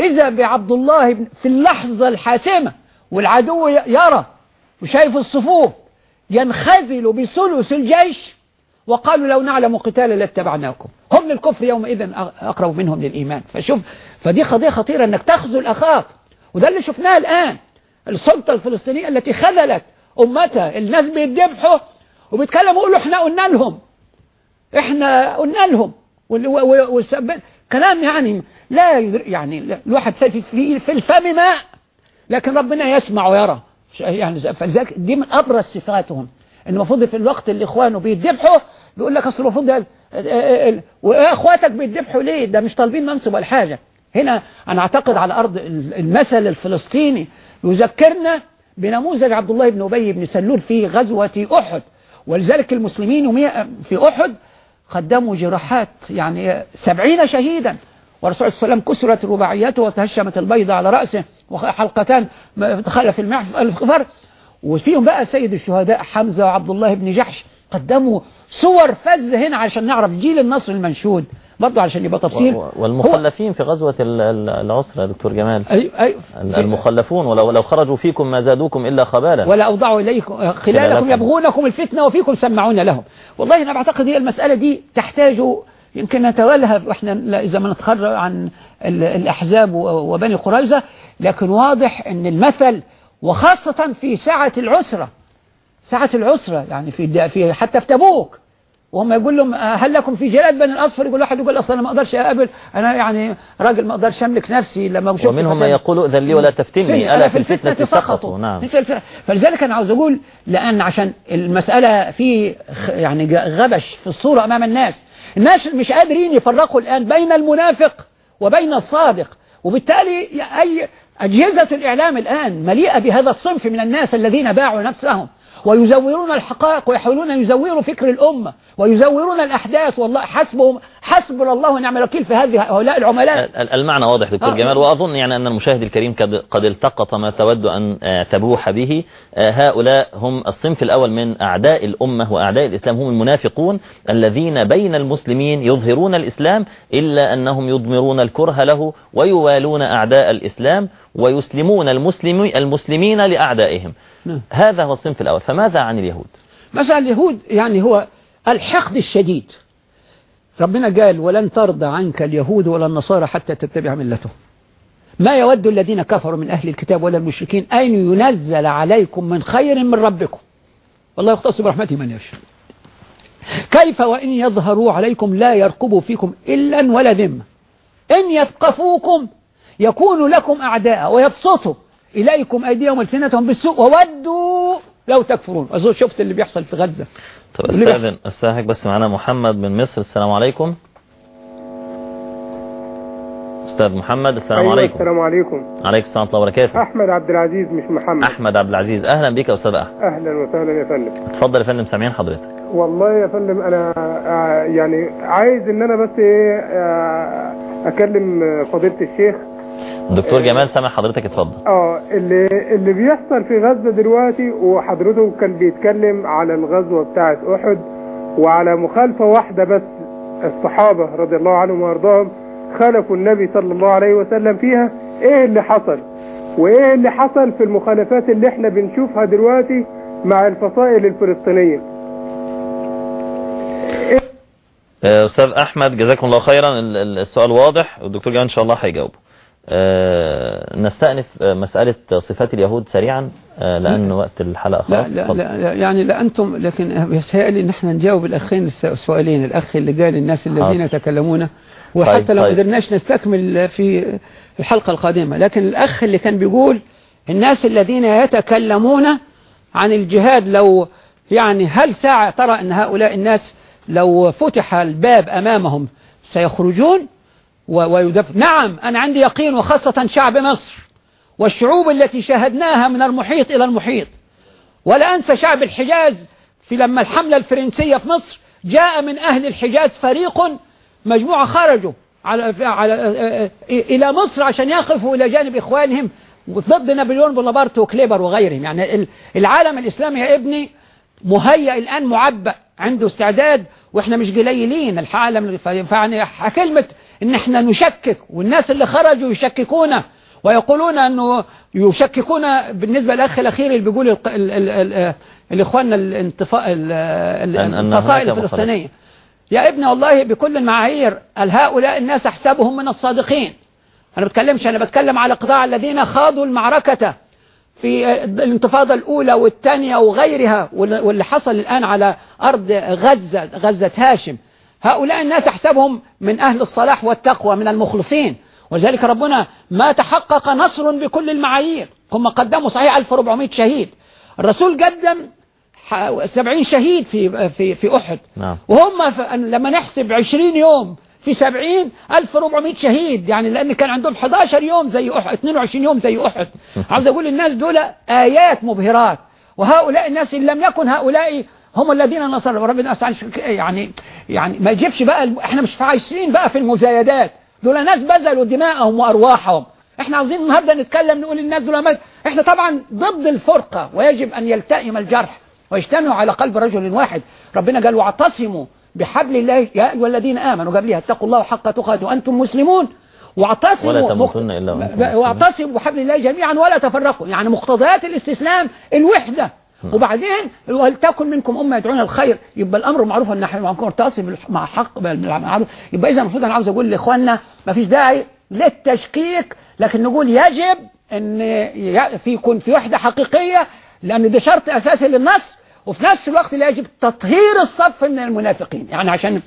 إذا بعبد الله في اللحظة الحاسمة والعدو يرى وشايف الصفوف ينخذل بثلث الجيش وقالوا لو نعلم قتالا لاتبعناكم. هم للكفر يومئذ أق- أقرب منهم للإيمان. فشوف فدي قضية خطيرة أنك تخذل أخاك وده اللي شفناه الآن. السلطة الفلسطينية التي خذلت أمتها الناس بيتذبحوا وبيتكلموا يقولوا إحنا قلنا لهم. إحنا قلنا لهم. كلام يعني لا يعني الواحد في, في, في الفم ماء لكن ربنا يسمع ويرى. يعني فلذلك دي من أبرز صفاتهم. إن المفروض في الوقت اللي إخوانه بيتذبحوا بيقول لك أصل المفروض واخواتك بيتذبحوا ليه؟ ده مش طالبين منصب ولا حاجة. هنا أنا أعتقد على أرض ال- المثل الفلسطيني يذكرنا بنموذج عبد الله بن أبي بن سلول في غزوة أحد. ولذلك المسلمين في أحد قدموا جراحات يعني سبعين شهيدا. والرسول صلى الله عليه وسلم كسرت رباعياته وتهشمت البيضة على رأسه وحلقتان خلف المعفر وفيهم بقى سيد الشهداء حمزة وعبد الله بن جحش قدموا صور فذ هنا عشان نعرف جيل النصر المنشود برضه عشان يبقى تفصيل. والمخلفين في غزوة ال- ال- العسرة دكتور جمال. أي أي ال- المخلفون ولو لو خرجوا فيكم ما زادوكم إلا خبالا. ولا أوضعوا إليكم خلالكم خلالكم. يبغونكم الفتنة وفيكم سمعون لهم. والله أنا بعتقد هي المسألة دي تحتاج يمكن نتولها وإحنا لا- إذا ما نتخرج عن ال- الأحزاب وبني قريظة لكن واضح أن المثل وخاصة في ساعة العسرة ساعة العسرة يعني في في حتى في تبوك وهم يقول لهم آه، هل لكم في جلاد بني الأصفر؟ يقول واحد يقول أصلا ما أقدرش أقابل أنا يعني راجل ما أقدرش أملك نفسي لما بشوف ومنهم من الفتاة- يقول ائذن لي ولا تفتني؟ ألا في الفتنة سقطوا؟ نعم. فلذلك أنا عاوز أقول لأن عشان المسألة في يعني غبش في الصورة أمام الناس الناس مش قادرين يفرقوا الآن بين المنافق وبين الصادق. وبالتالي أي أجهزة الإعلام الآن مليئة بهذا الصنف من الناس الذين باعوا نفسهم. ويزورون الحقائق ويحاولون أن يزوروا فكر الأمة ويزورون الأحداث والله حسبهم حسبنا الله ونعم الوكيل في هذه هؤلاء العملاء ال- ال- المعنى واضح دكتور آه. جمال وأظن يعني أن المشاهد الكريم قد, التقط ما تود أن آه، تبوح به آه، هؤلاء هم الصنف الأول من أعداء الأمة وأعداء الإسلام هم المنافقون الذين بين المسلمين يظهرون الإسلام إلا أنهم يضمرون الكره له ويوالون أعداء الإسلام ويسلمون المسلمي المسلمين لأعدائهم. هذا هو الصنف الأول. فماذا عن اليهود؟ مثلا اليهود؟ يعني هو الحقد الشديد. ربنا قال ولن ترضى عنك اليهود ولا النصارى حتى تتبع ملتهم ما يود الذين كفروا من أهل الكتاب ولا المشركين أن ينزل عليكم من خير من ربكم. والله يختص برحمته من يشاء. كيف وإن يظهروا عليكم لا يرقبوا فيكم إلا ولا ذمة. إن يثقفوكم يكونوا لكم أعداء ويبسطوا. إليكم أيديهم والسنتهم بالسوء وودوا لو تكفرون. شفت اللي بيحصل في غزة. طب. أستاذن أستاذنك بس معنا محمد من مصر. السلام عليكم. أستاذ محمد السلام أيوة عليكم. السلام عليكم. عليكم السلام ورحمه الله وبركاته أحمد عبد العزيز مش محمد. أحمد عبد العزيز أهلا بك يا أستاذ. احمد أهلا وسهلا يا فندم. اتفضل يا فندم سامعين حضرتك. والله يا فندم أنا آه، يعني عايز إن أنا بس إيه آه، أكلم آه، فضيلة الشيخ. دكتور. جمال سامع حضرتك اتفضل. آه اللي اللي بيحصل في غزة دلوقتي وحضرته كان بيتكلم على الغزوة بتاعة أحد وعلى مخالفة واحدة بس الصحابة رضي الله عنهم وأرضاهم خالفوا النبي صلى الله عليه وسلم فيها. إيه اللي حصل؟ وإيه اللي حصل في المخالفات اللي إحنا بنشوفها دلوقتي مع الفصائل الفلسطينية؟ آه، أستاذ أحمد جزاكم الله خيرا. ال- ال- السؤال واضح والدكتور جمال إن شاء الله هيجاوب آه، نستأنف آه، مسألة صفات اليهود سريعا آه، لأن وقت الحلقة لا خلاص لا. لا لا يعني لا أنتم لكن يتهيألي إن إحنا نجاوب الأخين الس- السؤالين الأخ اللي قال الناس الذين. يتكلمون وحتى طيب، لو طيب. قدرناش نستكمل في الحلقة القادمة لكن الأخ اللي كان بيقول الناس الذين يتكلمون عن الجهاد لو يعني هل ساعة ترى أن هؤلاء الناس لو فتح الباب أمامهم سيخرجون ويدف. نعم أنا عندي يقين وخاصة شعب مصر والشعوب التي شاهدناها من المحيط إلى المحيط. ولا أنسى شعب الحجاز في لما الحملة الفرنسية في مصر جاء من أهل الحجاز فريق مجموعة خرجوا على على إلى مصر عشان يقفوا إلى جانب إخوانهم ضد نابليون بونابرت وكليبر وغيرهم. يعني ال- العالم الإسلامي يا ابني مهيأ الآن معبأ عنده استعداد وإحنا مش قليلين. العالم فيعني كلمة إن إحنا نشكك والناس اللي خرجوا يشككون ويقولون أنه يشككون بالنسبة للأخ الأخير اللي بيقول ال ال ال ال الإخوان الانتفاء الفصائل الفلسطينية. يا ابني والله بكل المعايير هؤلاء الناس أحسبهم من الصادقين. أنا بتكلمش أنا بتكلم على قطاع الذين خاضوا المعركة في الانتفاضة الأولى والثانية وغيرها واللي حصل الآن على أرض غزة غزة هاشم. هؤلاء الناس أحسبهم من أهل الصلاح والتقوى من المخلصين. ولذلك ربنا ما تحقق نصر بكل المعايير. هم قدموا صحيح 1400 شهيد. الرسول قدم ح- 70 شهيد في في في أحد. نعم. وهم لما نحسب 20 يوم في 70 1400 شهيد. يعني لأن كان عندهم 11 يوم زي أحد 22 يوم زي أحد. *laughs* عاوز أقول الناس دول آيات مبهرات. وهؤلاء الناس إن لم يكن هؤلاء هم الذين نصروا ربنا أسعى يعني يعني ما يجيبش بقى إحنا مش عايشين بقى في المزايدات. دول ناس بذلوا دماءهم وأرواحهم. إحنا عاوزين النهارده نتكلم نقول الناس دول مات إحنا طبعا ضد الفرقة ويجب أن يلتئم الجرح ويجتمعوا على قلب رجل واحد. ربنا قال واعتصموا بحبل الله. يا أيها الذين آمنوا قبلها اتقوا الله حق تقاته وأنتم مسلمون. واعتصموا ولا تموتن مسلمون. واعتصموا بحبل الله جميعا ولا تفرقوا. يعني مقتضيات الاستسلام الوحدة. وبعدين ولتكن منكم أمة يدعون الخير؟ يبقى الأمر معروف أن نحن معكم نرتصم مع حق بالمعروف يبقى إذا المفروض أنا عاوز أقول لإخواننا ما فيش داعي للتشكيك لكن نقول يجب أن في يكون في وحدة حقيقية لأن ده شرط أساسي للنص وفي نفس الوقت يجب تطهير الصف من المنافقين. يعني عشان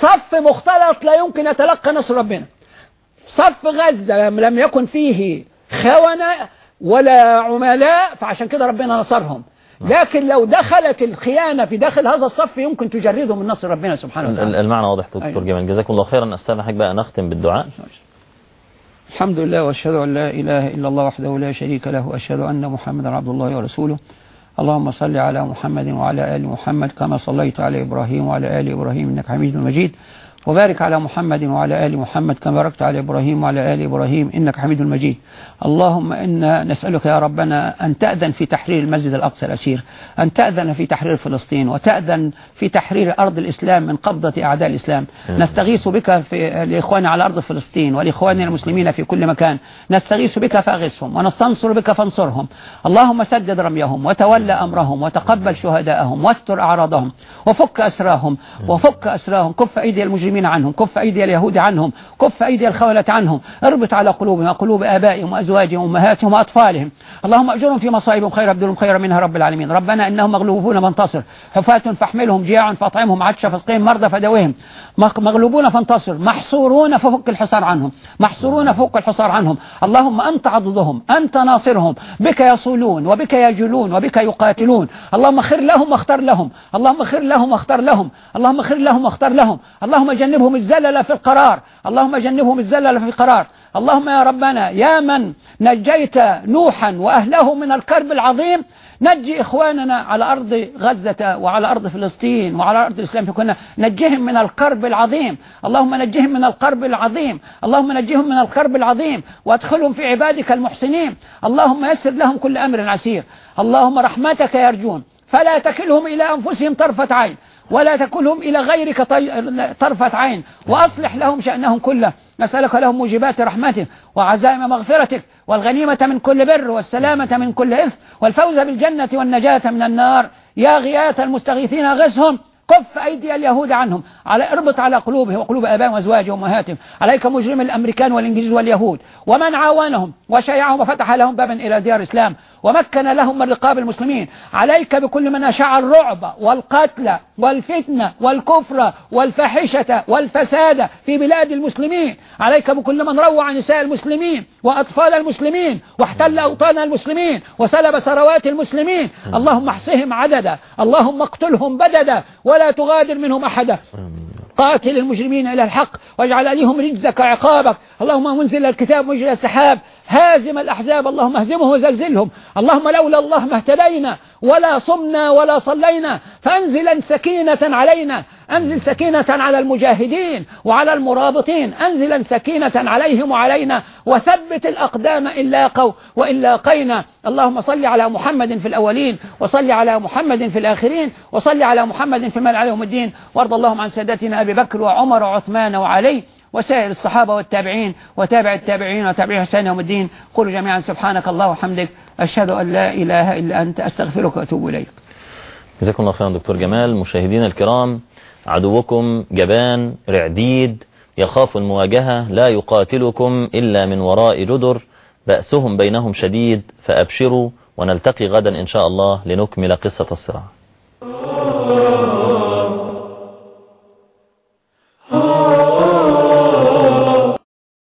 صف مختلط لا يمكن يتلقى نصر ربنا. صف غزة لم يكن فيه خونة ولا عملاء فعشان كده ربنا نصرهم. لكن لو دخلت الخيانة في داخل هذا الصف يمكن تجردهم من نصر ربنا سبحانه ال- ال- وتعالى. المعنى واضح دكتور أيوة. جمال. جزاكم الله خيرا. أستاذ حضرتك بقى نختم بالدعاء. الحمد لله وأشهد أن لا إله إلا الله وحده لا شريك له وأشهد أن محمدا عبد الله ورسوله. اللهم صل على محمد وعلى آل محمد كما صليت على إبراهيم وعلى آل إبراهيم إنك حميد مجيد. وبارك على محمد وعلى آل محمد كما باركت على إبراهيم وعلى آل إبراهيم إنك حميد مجيد. اللهم إنا نسألك يا ربنا أن تأذن في تحرير المسجد الأقصى الأسير أن تأذن في تحرير فلسطين وتأذن في تحرير أرض الإسلام من قبضة أعداء الإسلام. نستغيث بك في لإخواننا على أرض فلسطين ولإخواننا المسلمين في كل مكان. نستغيث بك فأغثهم ونستنصر بك فانصرهم. اللهم سدد رميهم وتولى أمرهم وتقبل شهداءهم واستر أعراضهم وفك أسراهم وفك أسراهم. كف أيدي المجرمين عنهم كف أيدي اليهود عنهم كف أيدي الخونه عنهم اربط على قلوبهم وقلوب آبائهم وأزواجهم وأمهاتهم وأطفالهم. اللهم أجرهم في مصائبهم خير أبدلهم خيرا منها رب العالمين. ربنا إنهم مغلوبون فانتصر. حفاة فاحملهم جياع فاطعمهم عطشا فاسقهم مرضى فدوهم. مغ- مغلوبون فانتصر. محصورون ففك الحصار عنهم. محصورون فوق الحصار عنهم. اللهم أنت عضدهم أنت ناصرهم. بك يصولون وبك يجلون وبك يقاتلون. اللهم خير لهم واختر لهم. اللهم خير لهم واختر لهم. اللهم خير لهم واختر لهم. اللهم جنبهم الزلل في القرار. اللهم جنبهم الزلل في القرار. اللهم يا ربنا يا من نجيت نوحا وأهله من الكرب العظيم نجي إخواننا على أرض غزة وعلى أرض فلسطين وعلى أرض الإسلام في كنا نجيهم من الكرب العظيم. اللهم نجيهم من الكرب العظيم. اللهم نجيهم من الكرب العظيم. وادخلهم في عبادك المحسنين. اللهم يسر لهم كل أمر عسير. اللهم رحمتك يرجون فلا تكلهم إلى أنفسهم طرفة عين. ولا تكلهم إلى غيرك طرفة عين. وأصلح لهم شأنهم كله. نسألك لهم موجبات رحمتك وعزائم مغفرتك والغنيمة من كل بر والسلامة من كل إثم والفوز بالجنة والنجاة من النار. يا غياث المستغيثين غثهم كف أيدي اليهود عنهم. على اربط على قلوبهم وقلوب آبائهم وأزواجهم وأمهاتهم. عليك مجرم الأمريكان والإنجليز واليهود. ومن عاونهم وشيعهم وفتح لهم بابا إلى ديار الإسلام. ومكن لهم من رقاب المسلمين. عليك بكل من أشاع الرعب والقتل والفتنة والكفر والفاحشة والفساد في بلاد المسلمين. عليك بكل من روع نساء المسلمين وأطفال المسلمين واحتل أوطان المسلمين وسلب ثروات المسلمين. اللهم احصهم عددا. اللهم اقتلهم بددا ولا تغادر منهم أحدا. قاتل المجرمين إلى الحق واجعل عليهم رجزك وعقابك. اللهم منزل الكتاب مجرى السحاب. هازم الأحزاب اللهم اهزمه وزلزلهم. اللهم لولا الله ما اهتدينا ولا صمنا ولا صلينا. فأنزلا سكينة علينا. أنزل سكينة على المجاهدين وعلى المرابطين. أنزلا سكينة عليهم وعلينا. وثبت الأقدام إن لاقوا وإن لاقينا. اللهم صل على محمد في الأولين وصل على محمد في الآخرين وصل على محمد في المال عليهم الدين. وارض اللهم عن سادتنا أبي بكر وعمر وعثمان وعلي. وسائر الصحابة والتابعين وتابع التابعين وتابعين حسان يوم الدين. قولوا جميعا سبحانك الله وحمدك. أشهد أن لا إله إلا أنت. أستغفرك وأتوب إليك. جزاكم الله خيرا دكتور جمال. مشاهدينا الكرام عدوكم جبان رعديد يخاف المواجهة لا يقاتلكم إلا من وراء جدر. بأسهم بينهم شديد فأبشروا ونلتقي غدا إن شاء الله لنكمل قصة الصراع.